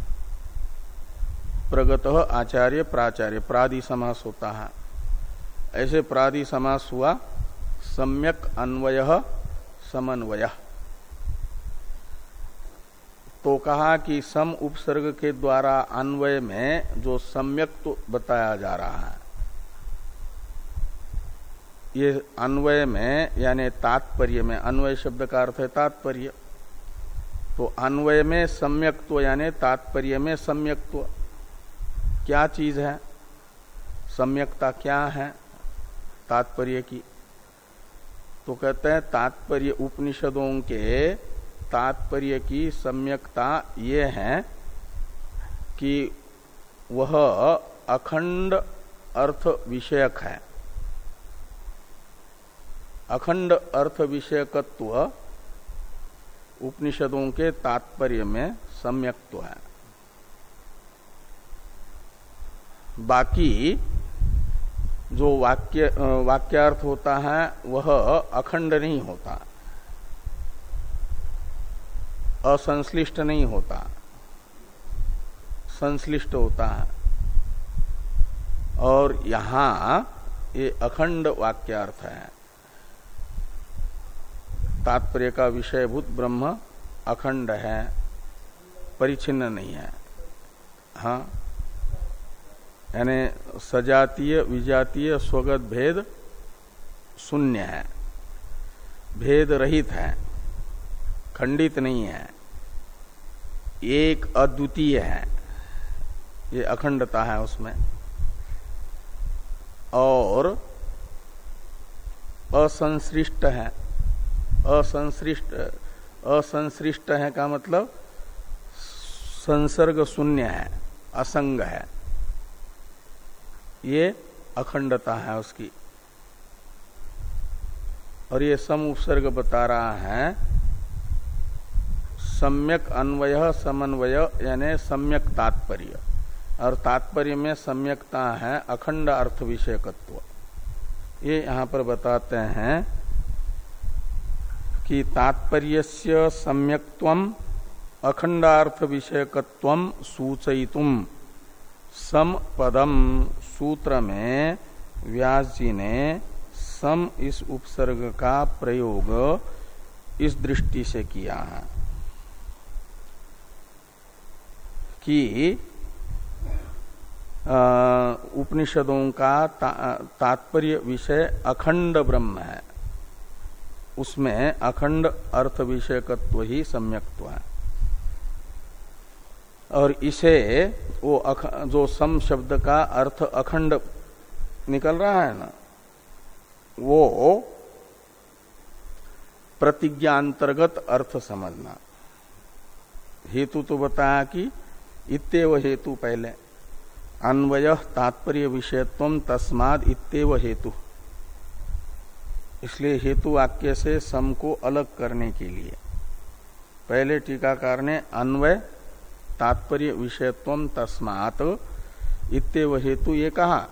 प्रगत आचार्य प्राचार्य, प्रादि समास होता है। ऐसे प्रादि समास हुआ, सम्यक अन्वय, समन्वय। तो कहा कि सम उपसर्ग के द्वारा अन्वय में जो सम्यक तो बताया जा रहा है। ये अन्वय में, यानी तात्पर्य में, अन्वय शब्द का अर्थ है तात्पर्य। तो अन्वय में सम्यक्त्व, यानी तात्पर्य में सम्यक्त्व। क्या चीज़ है? सम्यकता क्या है? तात्पर्य की। तो कहते हैं, तात्पर्य उपनिषदों के तात्पर्य की सम्यकता ये है कि वह अखंड अर्थ विषयक है। अखंड अर्थ विषयकत्व उपनिषदों के तात्पर्य में सम्यक्त्व है। बाकी जो वाक्य वाक्यार्थ होता है, वह अखंड नहीं होता। असंश्लिष्ट नहीं होता। संश्लिष्ट होता है। और यहाँ ये अखंड वाक्यार्थ है। तात्पर्य का विषयभूत ब्रह्म अखंड है, परिचिन्न नहीं है। हाँ? यानी सजातीय, विजातीय, स्वगत भेद शून्य है। भेद रहित है, खंडित नहीं है। एक अद्वितीय है। ये अखंडता है उसमें। और असंश्रिष्ट है। असंश्रिष्ट असंश्रिष्ट है का मतलब? संसर्ग शून्य है, असंग है। ये अखंडता है उसकी। और ये सम उपसर्ग बता रहा है, सम्यक अन्वय, समन्वय, यानी सम्यक तात्पर्य। और तात्पर्य में सम्यकता है अखंड अर्थ विषयकत्व। ये यहाँ पर बताते हैं कि तात्पर्य सम्यक्त्व अखंडार्थ विषयकत्व सूचयितुम सम पदम सूत्र में व्यास जी ने सम इस उपसर्ग का प्रयोग इस दृष्टि से किया है। कि उपनिषदों का ता, तात्पर्य विषय अखंड ब्रह्म है। उसमें अखंड अर्थ विषयकत्व ही सम्यक्त्व है। और इसे वो अख, जो सम शब्द का अर्थ अखंड निकल रहा है ना वो प्रतिज्ञांतर्गत अर्थ समझना। हेतु तो बताया कि इतव हेतु पहले। अन्वय तात्पर्य विषयत्व तस्माद इतव हेतु। इसलिए हेतु वाक्य से सम को अलग करने के लिए। पहले टीकाकार ने अन्वय, तात्पर्य, विषयत्व तस्मात इतव हेतु ये कहा।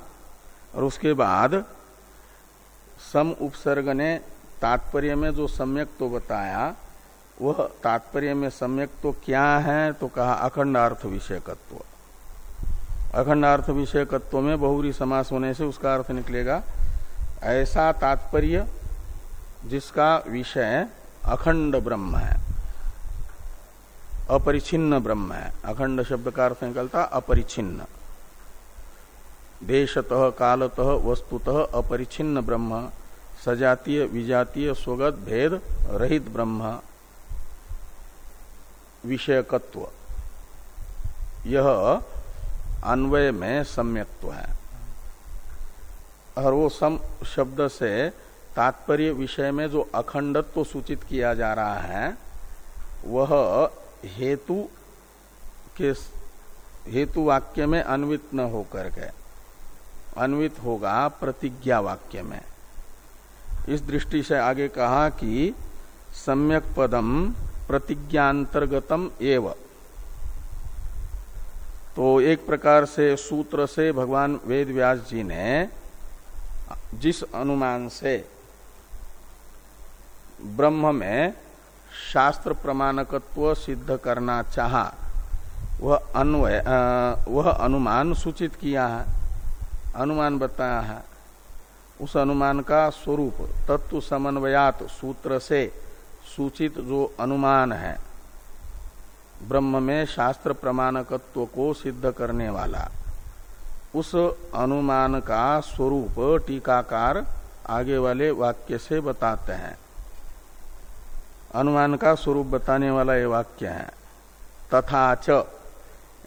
और उसके बाद सम उपसर्ग ने तात्पर्य में जो सम्यक तो बताया, वह तात्पर्य में सम्यक तो क्या है तो कहा अखंडार्थ विषयकत्व। अखंडार्थ विषयकत्व में बहुरी समास होने से उसका अर्थ निकलेगा, ऐसा तात्पर्य जिसका विषय अखंड ब्रह्म है अपरिचिन्न ब्रह्म है। अखंड शब्द का अर्थ निकलता अपरिछिन्न देशतः, कालतः, वस्तुतः अपरिछिन्न ब्रह्म, सजातीय, विजातीय, स्वगत, भेद रहित ब्रह्म। विषयकत्व। यह अन्वय में सम्यक्त्व है। और वो सम शब्द से तात्पर्य विषय में जो अखंडत्व सूचित किया जा रहा है, वह हेतु के हेतु वाक्य में अन्वित न होकर के, अन्वित होगा प्रतिज्ञा वाक्य में। इस दृष्टि से आगे कहा कि सम्यक पदम प्रतिज्ञांतर्गतम एव। तो एक प्रकार से सूत्र से भगवान वेद व्यास जी ने जिस अनुमान से ब्रह्म में शास्त्र प्रमाणकत्व सिद्ध करना चाहा, वह अन्वय वह अनुमान सूचित किया है, अनुमान बताया है। उस अनुमान का स्वरूप, तत्व समन्वयात सूत्र से सूचित जो अनुमान है, ब्रह्म में शास्त्र प्रमाणकत्व को सिद्ध करने वाला। उस अनुमान का स्वरूप टीकाकार आगे वाले वाक्य से बताते हैं। अनुमान का स्वरूप बताने वाला ये वाक्य है। तथा च,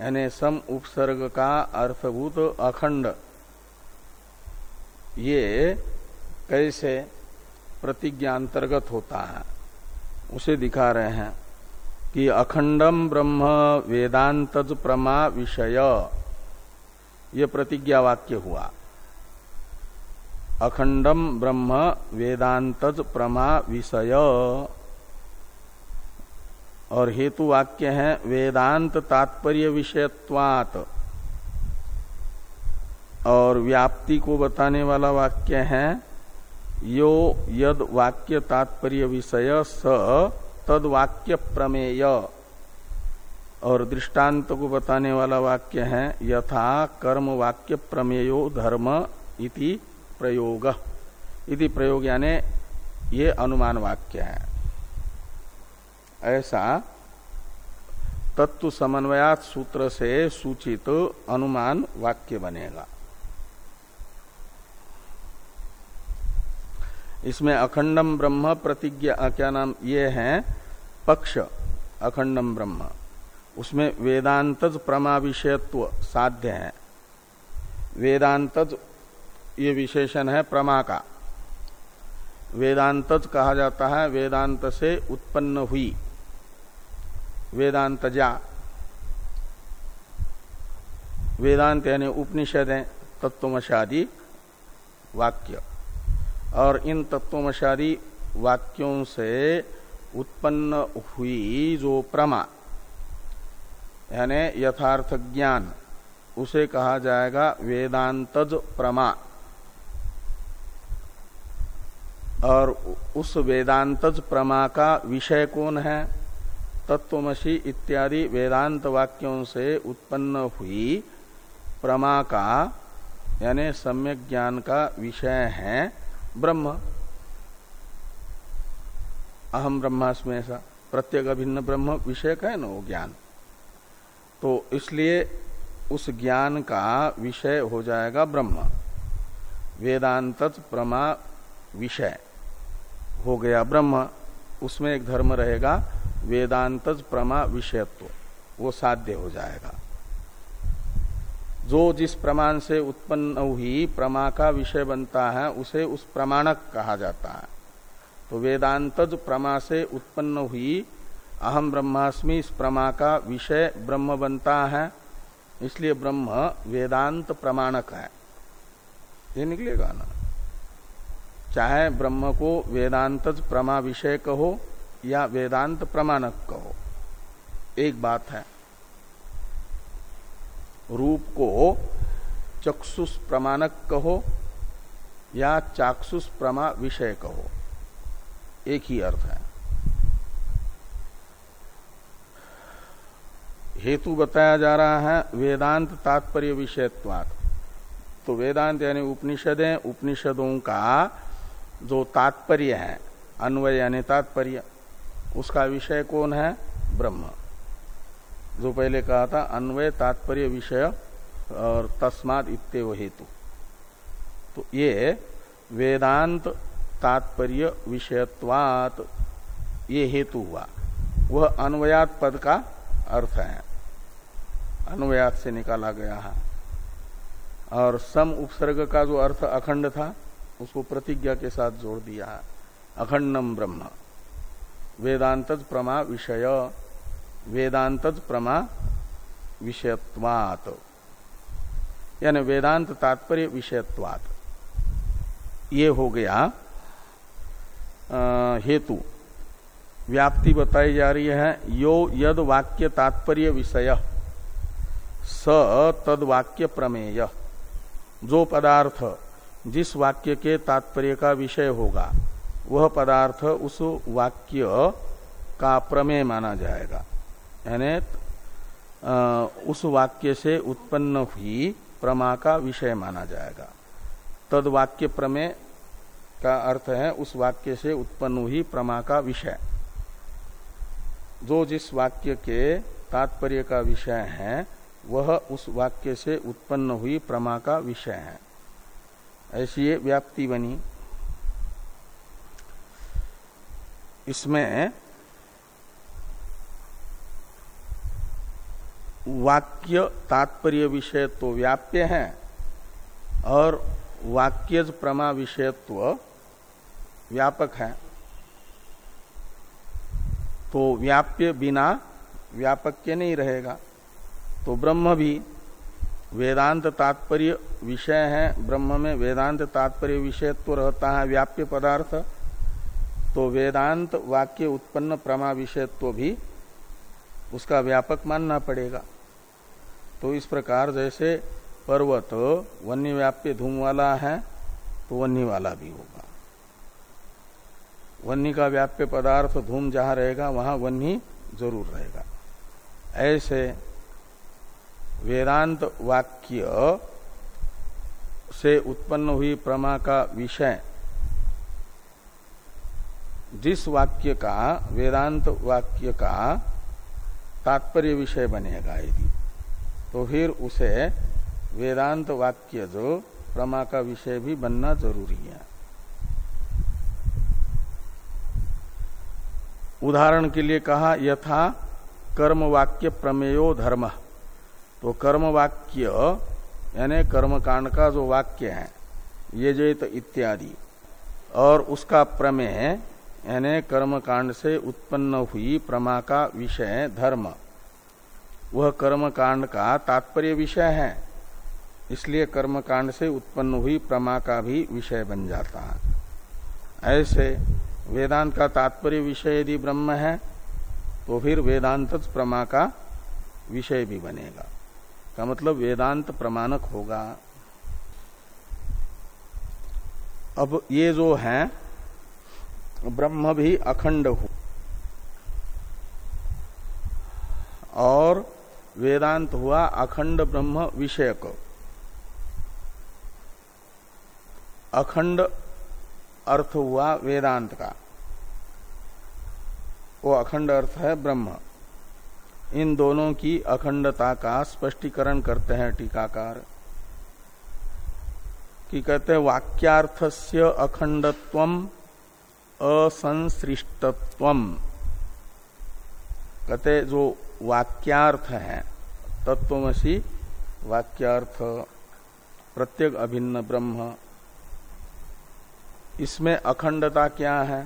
यानी सम उपसर्ग का अर्थभूत अखंड। ये कैसे प्रतिज्ञा अंतर्गत होता है, उसे दिखा रहे हैं कि अखंडम ब्रह्म वेदांत प्रमा विषय। ये प्रतिज्ञा वाक्य हुआ। अखंडम ब्रह्म वेदांत प्रमा विषय। और हेतु वाक्य है, वेदांत तात्पर्य विषयत्वात। और व्याप्ति को बताने वाला वाक्य है, यो यद वाक्य तात्पर्य विषय स तद वाक्य प्रमेय। और दृष्टांत को बताने वाला वाक्य है, यथा कर्म वाक्य प्रमेयो धर्म इति प्रयोग। इति प्रयोग यानी ये अनुमान वाक्य है। ऐसा तत्व समन्वयात सूत्र से सूचित अनुमान वाक्य बनेगा। इसमें अखंडम ब्रह्म प्रतिज्ञा क्या नाम, ये है, पक्ष, अखंडम ब्रह्म। उसमें वेदांत प्रमा विषयत्व साध्य है। वेदांत ये विशेषण है प्रमा का। वेदांत कहा जाता है, वेदांत से उत्पन्न हुई। वेदांतजा। वेदांत यानी उपनिषद है तत्वमशादी, वाक्य। और इन तत्वमशादी वाक्यों से उत्पन्न हुई जो प्रमा, यानी यथार्थ ज्ञान उसे कहा जाएगा वेदांतज प्रमा। और उस वेदांतज प्रमा का विषय कौन है? तत्वमसी इत्यादि वेदांत वाक्यों से उत्पन्न हुई प्रमा का यानी सम्यक ज्ञान का विषय है, ब्रह्म। अहम ब्रह्मास्मि ऐसा। प्रत्येक अभिन्न ब्रह्म विषय का है ना वो ज्ञान? तो इसलिए उस ज्ञान का विषय हो जाएगा ब्रह्म। वेदांत प्रमा विषय हो गया ब्रह्म। उसमें एक धर्म रहेगा वेदांत प्रमा विषयत्व, वो साध्य हो जाएगा। जो जिस प्रमाण से उत्पन्न हुई, प्रमा का विषय बनता है, उसे उस प्रमाणक कहा जाता है। तो वेदांत प्रमा से उत्पन्न हुई, अहम ब्रह्मास्मि इस प्रमा का विषय ब्रह्म बनता है, इसलिए ब्रह्म वेदांत प्रमाणक है। ये निकलेगा ना? चाहे ब्रह्म को वेदांत प्रमा विषय कहो या वेदांत प्रमाणक कहो। एक बात है। रूप को चक्षुष प्रमाणक कहो या चाक्षुष प्रमा विषय कहो। एक ही अर्थ है। हेतु बताया जा रहा है वेदांत तात्पर्य विषयत्वात। तो वेदांत यानी उपनिषदें, उपनिषदों का जो तात्पर्य है, अन्वय यानी तात्पर्य उसका विषय कौन है? ब्रह्म। जो पहले कहा था, अन्वय तात्पर्य विषय और तस्माद इतव हेतु। तो ये वेदांत तात्पर्य विषयत्वात ये हेतु हुआ। वह अन्वयात पद का अर्थ है। अन्वयात से निकाला गया है। और सम उपसर्ग का जो अर्थ अखंड था, उसको प्रतिज्ञा के साथ जोड़ दिया है। अखंडम ब्रह्म। वेदांत प्रमा विषय। वेदांत प्रमा विषयत्वात। यानी वेदांत तात्पर्य विषयत्वात। ये हो गया हेतु। व्याप्ति बताई जा रही है, यो यद वाक्य तात्पर्य विषय। स तद वाक्य प्रमेय। जो पदार्थ, जिस वाक्य के तात्पर्य का विषय होगा। वह पदार्थ उस वाक्य का प्रमेय माना जाएगा। यानी उस वाक्य से उत्पन्न हुई प्रमा का विषय माना जाएगा। तद वाक्य प्रमेय का अर्थ है, उस वाक्य से उत्पन्न हुई प्रमा का विषय। जो जिस वाक्य के तात्पर्य का विषय है, वह उस वाक्य से उत्पन्न हुई प्रमा का विषय है। ऐसी व्याप्ति बनी। इसमें वाक्य तात्पर्य विषय तो व्याप्य है और वाक्यज प्रमा विषयत्व व्यापक है। तो व्याप्य बिना व्यापक के नहीं रहेगा। तो ब्रह्म भी वेदांत तात्पर्य विषय है। ब्रह्म में वेदांत तात्पर्य विषयत्व तो रहता है, व्याप्य पदार्थ। तो वेदांत वाक्य उत्पन्न प्रमा विषयत्व भी उसका व्यापक मानना पड़ेगा। तो इस प्रकार जैसे पर्वत वन्य व्याप्य धूम वाला है तो वन्य वाला भी होगा। वन्य का व्याप्य पदार्थ धूम जहाँ रहेगा, वहाँ वन्य ज़रूर रहेगा। ऐसे वेदांत वाक्य से उत्पन्न हुई प्रमा का विषय जिस वाक्य का, वेदांत वाक्य का तात्पर्य विषय बनेगा यदि तो फिर उसे वेदांत वाक्य जो प्रमा का विषय भी बनना ज़रूरी है। उदाहरण के लिए कहा, यथा कर्म वाक्य प्रमेयो धर्म। तो कर्म वाक्य यानी कर्म कांड का जो वाक्य है, ये जैत इत्यादि, और उसका प्रमेय यानी कर्म कांड से उत्पन्न हुई प्रमा का विषय धर्म। वह कर्म कांड का तात्पर्य विषय है। इसलिए कर्म कांड से उत्पन्न हुई प्रमा का भी विषय बन जाता है। ऐसे वेदांत का तात्पर्य विषय यदि ब्रह्म है तो फिर वेदांत प्रमा का विषय भी बनेगा। का मतलब वेदांत प्रमाणक होगा। अब ये जो है ब्रह्म भी अखंड हो। और वेदांत हुआ अखंड ब्रह्म विषयक। अखंड अर्थ हुआ वेदांत का। वो अखंड अर्थ है ब्रह्म। इन दोनों की अखंडता का स्पष्टीकरण करते हैं टीकाकार। कि कहते हैं वाक्यार्थस्य अखंडत्व असंसृष्टत्व कहते जो वाक्यार्थ है, तत्वमसी वाक्यार्थ, प्रत्येक अभिन्न ब्रह्म। इसमें अखंडता क्या है?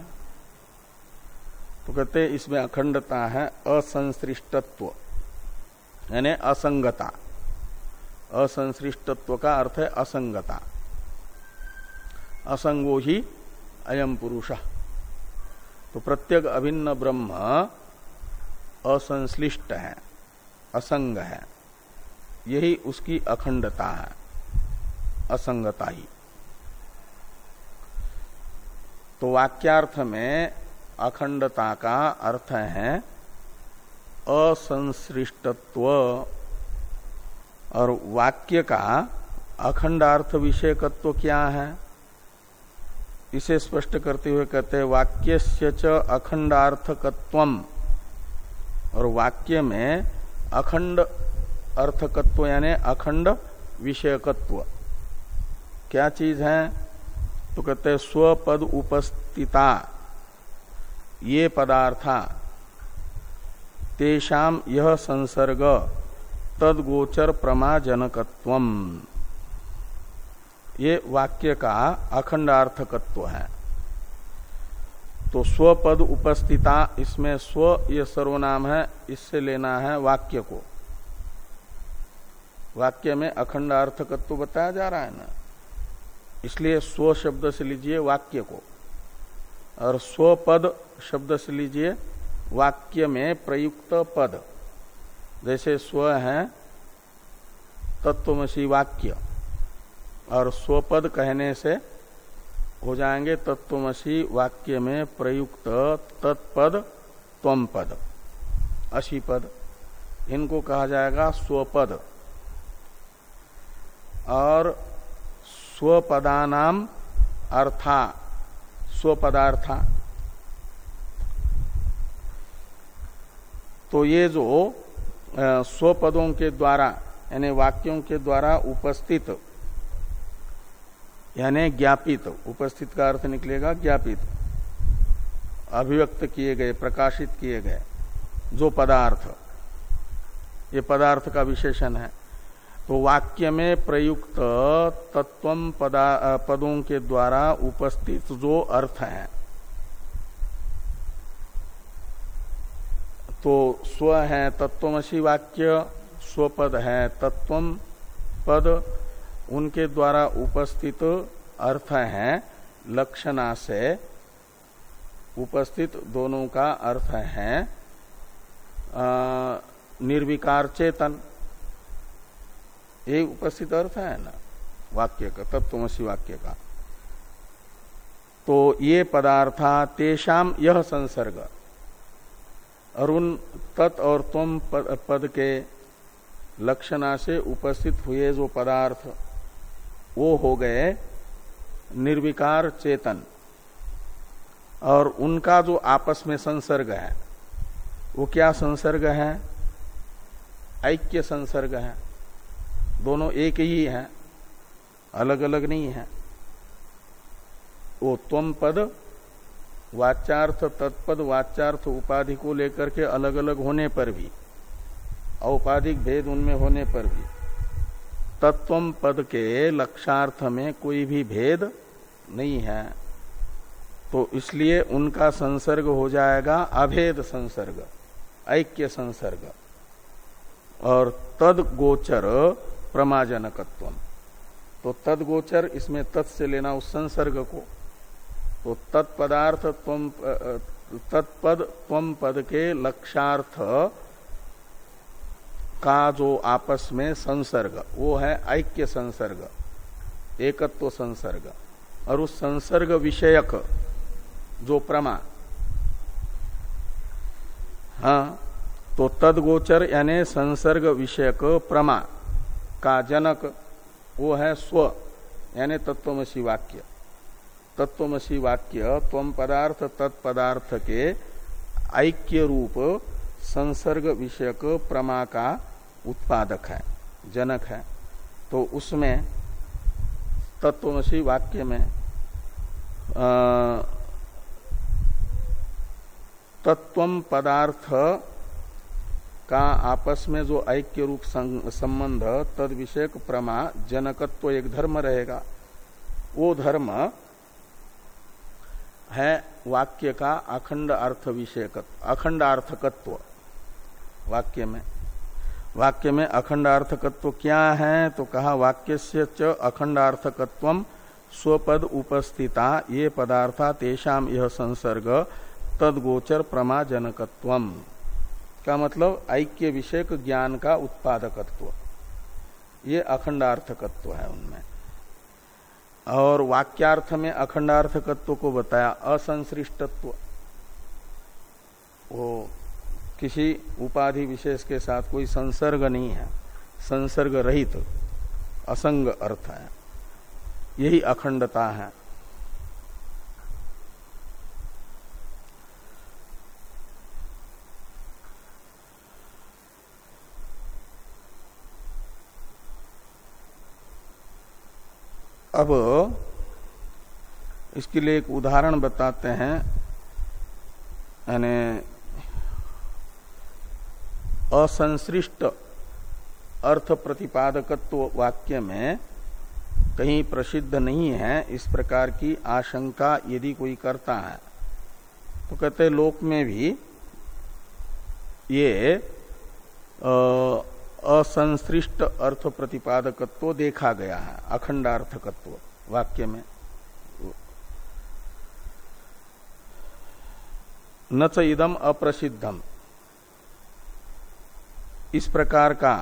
तो कहते इसमें अखंडता है असंश्रिष्टत्व यानी असंगता। असंश्रिष्टत्व का अर्थ है असंगता। असंगो ही अयम पुरुष। तो प्रत्येक अभिन्न ब्रह्म असंश्लिष्ट है, असंग है। यही उसकी अखंडता है, असंगता ही। तो वाक्यार्थ में अखंडता का अर्थ है असंसृष्टत्व और वाक्य का अखंडार्थ विषयकत्व क्या है? इसे स्पष्ट करते हुए कहते हैं वाक्य च अखंडार्थकत्व और वाक्य में अखंड अर्थकत्व यानी अखंड विषयकत्व। क्या चीज़ है? तो कहते हैं, स्वपद उपस्थिता। ये पदार्था तेषाम यह संसर्ग। तदगोचर प्रमाजनकत्व ये वाक्य का अखंडार्थकत्व है। तो स्वपद उपस्थिता, इसमें स्व ये सर्वनाम है, इससे लेना है वाक्य को। वाक्य में अखंड अर्थकत्व बताया जा रहा है ना। इसलिए स्व शब्द से लीजिए वाक्य को। और स्वपद शब्द से लीजिए वाक्य में प्रयुक्त पद। जैसे स्व है, तत्वमसी वाक्य। और स्वपद कहने से हो जाएँगे तत्वमसी वाक्य में प्रयुक्त तत्पद तम पद अशी पद इनको कहा जाएगा स्वपद। और स्वपदानाम अर्था, स्वपदार्था। तो ये जो स्वपदों के द्वारा, यानी वाक्यों के द्वारा उपस्थित यानी ज्ञापित, उपस्थित का अर्थ निकलेगा ज्ञापित। अभिव्यक्त किए गए, प्रकाशित किए गए, जो पदार्थ। ये पदार्थ का विशेषण है। तो वाक्य में प्रयुक्त तत्व पदों के द्वारा उपस्थित जो अर्थ है। तो स्व है तत्वमसी वाक्य स्वपद है तत्व पद उनके द्वारा उपस्थित अर्थ है, लक्षणा से उपस्थित दोनों का अर्थ है निर्विकार चेतन। ये उपस्थित अर्थ है ना? वाक्य का तत्वसी वाक्य का। तो ये पदार्था तेषाम यह संसर्ग। उन तत् और तुम पद के लक्षणा से उपस्थित हुए जो पदार्थ। वो हो गए निर्विकार चेतन। और उनका जो आपस में संसर्ग है, वो क्या संसर्ग है? ऐक्य संसर्ग है। दोनों एक ही है अलग अलग नहीं है। वो त्वम पद वाचार्थ तत्पद वाचार्थ उपाधि को लेकर के अलग अलग होने पर भी, औपाधिक भेद उनमें होने पर भी तत्व पद के लक्षार्थ में कोई भी भेद नहीं है। तो इसलिए उनका संसर्ग हो जाएगा अभेद संसर्ग, ऐक्य संसर्ग। और तद गोचर प्रमाजनकत्व तो तद गोचर इसमें तत् से लेना उस संसर्ग को। तो तत्पदार्थ तत्पद तम पद के लक्षार्थ का जो आपस में संसर्ग, वो है ऐक्य संसर्ग, एकत्व संसर्ग। और उस संसर्ग विषयक जो प्रमा हाँ तो तदगोचर यानी संसर्ग विषयक प्रमा का जनक, वो है स्व, यानी तत्वमसी वाक्य। तत्वमसी वाक्य तम पदार्थ तत्पदार्थ के ऐक्य रूप संसर्ग विषयक प्रमा का उत्पादक है, जनक है। तो उसमें तत्वमसी वाक्य में तत्व पदार्थ का आपस में जो ऐक्य रूप संबंध तद विषयक प्रमा, जनकत्व एक धर्म रहेगा। वो धर्म है वाक्य का अखंड अर्थ विषयक अखंड अर्थकत्व। वाक्य में। वाक्य में अखंड अर्थकत्व क्या है? तो कहा वाक्य से च अखंड अर्थकत्व स्वपद उपस्थिता, ये पदार्था तेषाम यह संसर्ग, तदगोचर प्रमाजनकत्वम का मतलब ऐक्य विषयक ज्ञान का उत्पादकत्व। ये अखंडार्थकत्व है उनमें। और वाक्यार्थ में अखंडार्थकत्व को बताया असंश्रिष्टत्व वो किसी उपाधि विशेष के साथ कोई संसर्ग नहीं है। संसर्ग रहित, असंग अर्थ है। यही अखंडता है। अब इसके लिए एक उदाहरण बताते हैं। यानी असंश्रिष्ट अर्थ प्रतिपादकत्व वाक्य में कहीं प्रसिद्ध नहीं है इस प्रकार की आशंका यदि कोई करता है। तो कहते लोक में भी ये असंश्रिष्ट अर्थ प्रतिपादकत्व देखा गया है, अखंडार्थकत्व वाक्य में। न च इदम अप्रसिद्धम। इस प्रकार का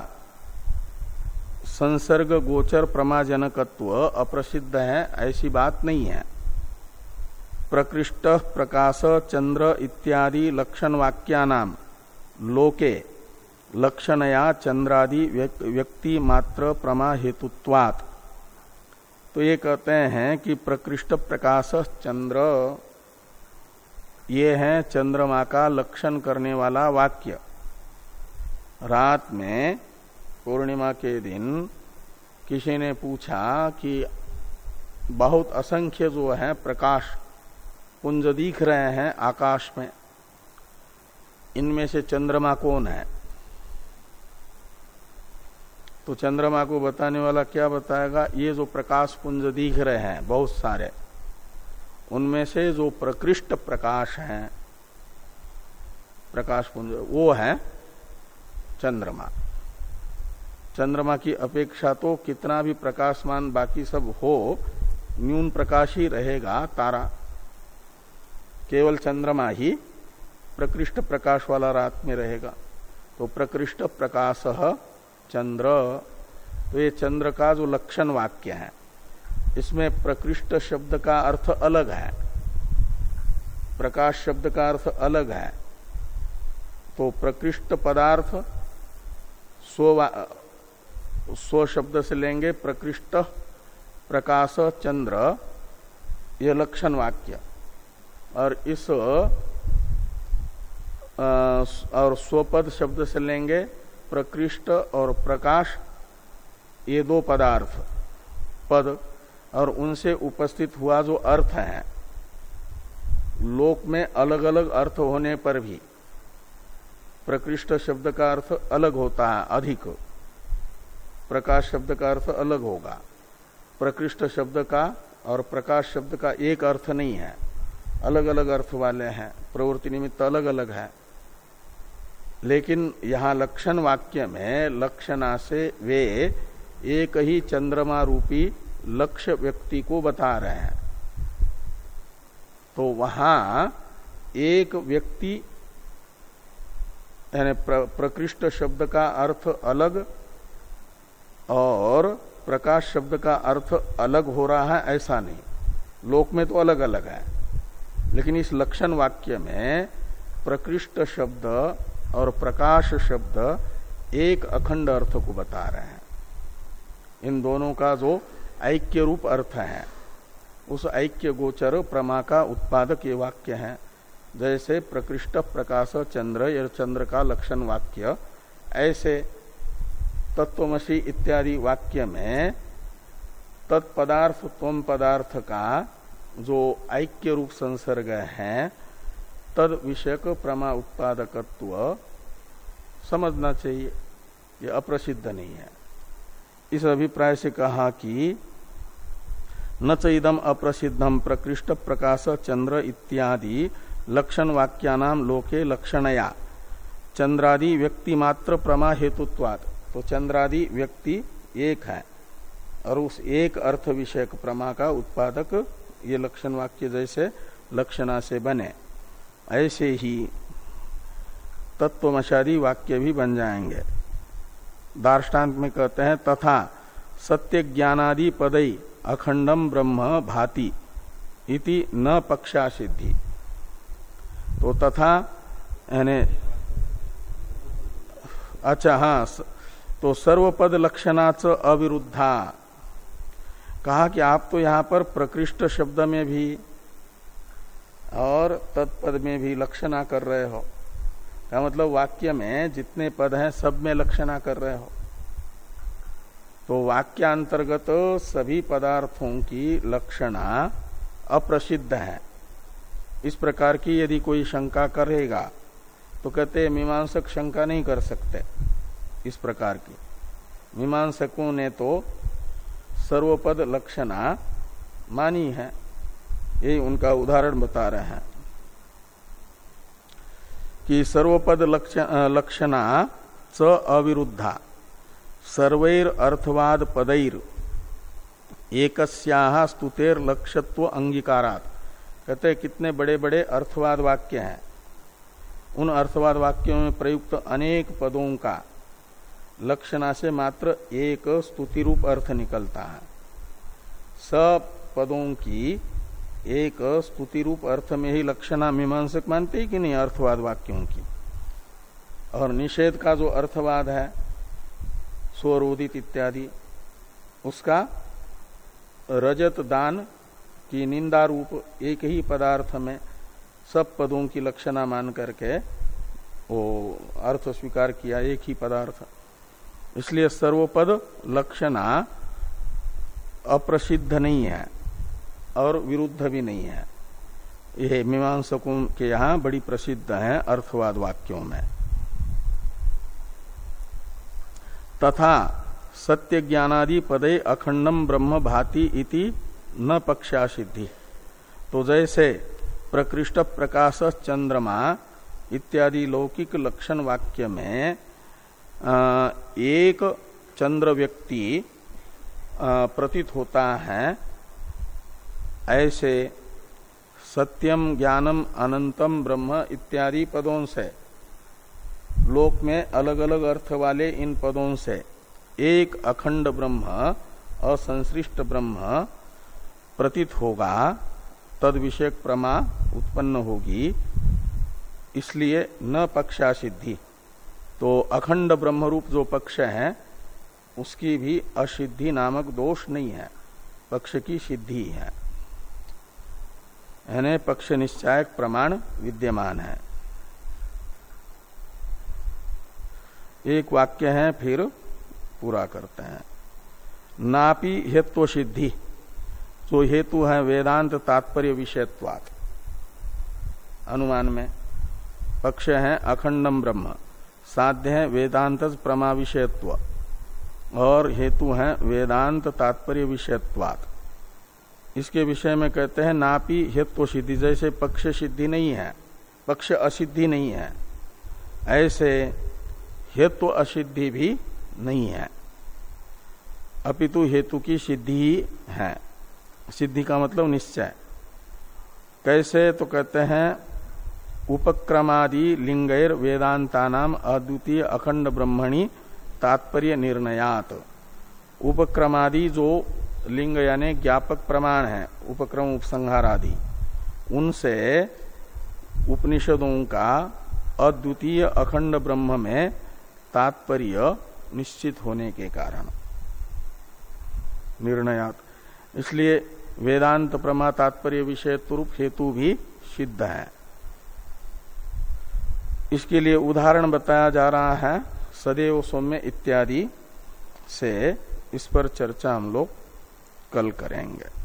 संसर्ग गोचर प्रमाजनकत्व अप्रसिद्ध है, ऐसी बात नहीं है। प्रकृष्ट प्रकाश चंद्र इत्यादि लक्षण वाक्यानाम, लोके लक्षणया चंद्रादि व्यक्ति मात्र प्रमा हेतुत्वात तो ये कहते हैं कि प्रकृष्ट प्रकाश चंद्र, ये है चंद्रमा का लक्षण करने वाला वाक्य। रात में पूर्णिमा के दिन किसी ने पूछा कि बहुत असंख्य जो है प्रकाश, पुंज दिख रहे हैं आकाश में। इनमें से चंद्रमा कौन है? तो चंद्रमा को बताने वाला क्या बताएगा? ये जो प्रकाश, पुंज दिख रहे हैं, बहुत सारे। उनमें से जो प्रकृष्ट प्रकाश है, प्रकाश, पुंज, वो है चंद्रमा। चंद्रमा की अपेक्षा तो कितना भी प्रकाशमान बाकी सब हो, न्यून प्रकाश ही रहेगा तारा। केवल चंद्रमा ही प्रकृष्ट प्रकाश वाला रात में रहेगा। तो प्रकृष्ट प्रकाश चंद्र। तो ये चंद्र का जो लक्षण वाक्य है, इसमें प्रकृष्ट शब्द का अर्थ अलग है। प्रकाश शब्द का अर्थ अलग है। तो प्रकृष्ट पदार्थ स्व शब्द से लेंगे प्रकृष्ट, प्रकाश, चंद्र यह लक्षण वाक्य। और इस और स्वपद शब्द से लेंगे प्रकृष्ट और प्रकाश, ये दो पदार्थ। पद, और उनसे उपस्थित हुआ जो अर्थ है, लोक में अलग अलग अर्थ होने पर भी। प्रकृष्ट शब्द का अर्थ अलग होता है, अधिक। प्रकाश शब्द का अर्थ अलग होगा। प्रकृष्ट शब्द का और प्रकाश शब्द का एक अर्थ नहीं है। अलग अलग अर्थ वाले हैं, प्रवृत्ति निमित्त अलग अलग है। लेकिन यहाँ लक्षण वाक्य में लक्षणा से वे एक ही चंद्रमा रूपी लक्ष्य व्यक्ति को बता रहे हैं। तो वहाँ एक व्यक्ति यानी प्र, प्रकृष्ट शब्द का अर्थ अलग और प्रकाश शब्द का अर्थ अलग हो रहा है ऐसा नहीं। लोक में तो अलग अलग है। लेकिन इस लक्षण वाक्य में प्रकृष्ट शब्द और प्रकाश शब्द एक अखंड अर्थ को बता रहे हैं। इन दोनों का जो ऐक्य रूप अर्थ है उस ऐक्य गोचर प्रमा का उत्पादक ये वाक्य है। जैसे प्रकृष्ट प्रकाश चंद्र या चंद्र का लक्षण वाक्य, ऐसे तत्वमसी इत्यादि वाक्य में तत्पदार्थ तम पदार्थ का जो ऐक्य रूप संसर्ग है, तद विषयक प्रमा उत्पादकत्व समझना चाहिए। ये अप्रसिद्ध नहीं है। इस अभिप्राय से कहा कि न चईदम अप्रसिद्धम प्रकृष्ट प्रकाश चंद्र इत्यादि लक्षण वाक्यानाम लोके लक्षणया। चंद्रादि व्यक्ति मात्र प्रमा हेतुत्वाद तो चंद्रादि व्यक्ति एक है। और उस एक अर्थ विषयक प्रमा का उत्पादक ये लक्षण वाक्य जैसे लक्षणा से बने। ऐसे ही तत्वमशादी वाक्य भी बन जाएँगे। दार्ष्टान्त में कहते हैं, तथा सत्य ज्ञानादि पदई अखंडम ब्रह्म भाति इति न पक्षा सिद्धि। तो तथा यानी अच्छा हाँ तो सर्वपद लक्षणाच अविरुद्धा। कहा कि आप तो यहाँ पर प्रकृष्ट शब्द में भी और तत्पद में भी लक्षणा कर रहे हो। का मतलब वाक्य में जितने पद हैं, सब में लक्षणा कर रहे हो? तो वाक्यांतर्गत सभी पदार्थों की लक्षणा अप्रसिद्ध है। इस प्रकार की यदि कोई शंका करेगा तो कहते मीमांसक शंका नहीं कर सकते। इस प्रकार की। मीमांसकों ने तो सर्वपद लक्षणा मानी है। यही उनका उदाहरण बता रहे हैं कि सर्वपद लक्षणा च अविरुद्धा, सर्वैर अर्थवाद पदैर एक स्तुतेर लक्ष्यत्व अंगीकारात। कहते कितने बड़े बड़े अर्थवाद वाक्य हैं। उन अर्थवाद वाक्यों में प्रयुक्त अनेक पदों का लक्षणा से मात्र एक स्तुति रूप अर्थ निकलता है। सब पदों की एक स्तुति रूप अर्थ में ही लक्षणा मीमांसक मानते ही कि नहीं अर्थवाद वाक्यों की? और निषेध का जो अर्थवाद है, स्वरोदित इत्यादि, उसका रजत दान की निंदा रूप एक ही पदार्थ में सब पदों की लक्षणा मान करके वो अर्थ स्वीकार किया एक ही पदार्थ। इसलिए सर्वपद लक्षणा अप्रसिद्ध नहीं है और विरुद्ध भी नहीं है। यह मीमांसकों के यहाँ बड़ी प्रसिद्ध है अर्थवाद वाक्यों में। तथा सत्य ज्ञानादि पदे अखंडम ब्रह्म भाति इति न पक्षा सिद्धि। तो जैसे प्रकृष्ट प्रकाश चंद्रमा इत्यादि लौकिक लक्षण वाक्य में एक चंद्र व्यक्ति प्रतीत होता है, ऐसे सत्यम, ज्ञानम, अनंतम, ब्रह्म इत्यादि पदों से। लोक में अलग अलग अर्थ वाले इन पदों से। एक अखंड ब्रह्म, असंश्रिष्ट ब्रह्म प्रतीत होगा, तद विषयक प्रमा उत्पन्न होगी, इसलिए न पक्षा सिद्धि। तो अखंड ब्रह्मरूप जो पक्ष है, उसकी भी असिद्धि नामक दोष नहीं है, पक्ष की सिद्धि है यानी पक्ष निश्चायक प्रमाण विद्यमान है। एक वाक्य है, फिर पूरा करते हैं। नापी हेत्व सिद्धि जो हेतु है वेदांत तात्पर्य विषयत्वात। अनुमान में, पक्ष है अखंडम ब्रह्म, साध्य है वेदांत प्रमा विषयत्व, और हेतु है वेदांत तात्पर्य विषयत्वात। इसके विषय में कहते हैं, नापी हेत्व सिद्धि, जैसे पक्ष सिद्धि नहीं है, पक्ष असिद्धि नहीं है, ऐसे हेतु असिद्धि भी नहीं है। अपितु हेतु की सिद्धि है। सिद्धि का मतलब निश्चय। कैसे? तो कहते हैं, उपक्रमादि लिंगैर वेदांता नाम अद्वितीय अखंड ब्रह्मणी तात्पर्य निर्णयात। उपक्रमादि जो लिंग यानी ज्ञापक प्रमाण है, उपक्रम उपसंहार आदि उनसे उपनिषदों का अद्वितीय अखंड ब्रह्म में तात्पर्य निश्चित होने के कारण। निर्णयात। इसलिए वेदांत प्रमा तात्पर्य विषय तुरूप हेतु भी सिद्ध है। इसके लिए उदाहरण बताया जा रहा है, सदैव सौम्य इत्यादि से इस पर चर्चा हम लोग कल करेंगे।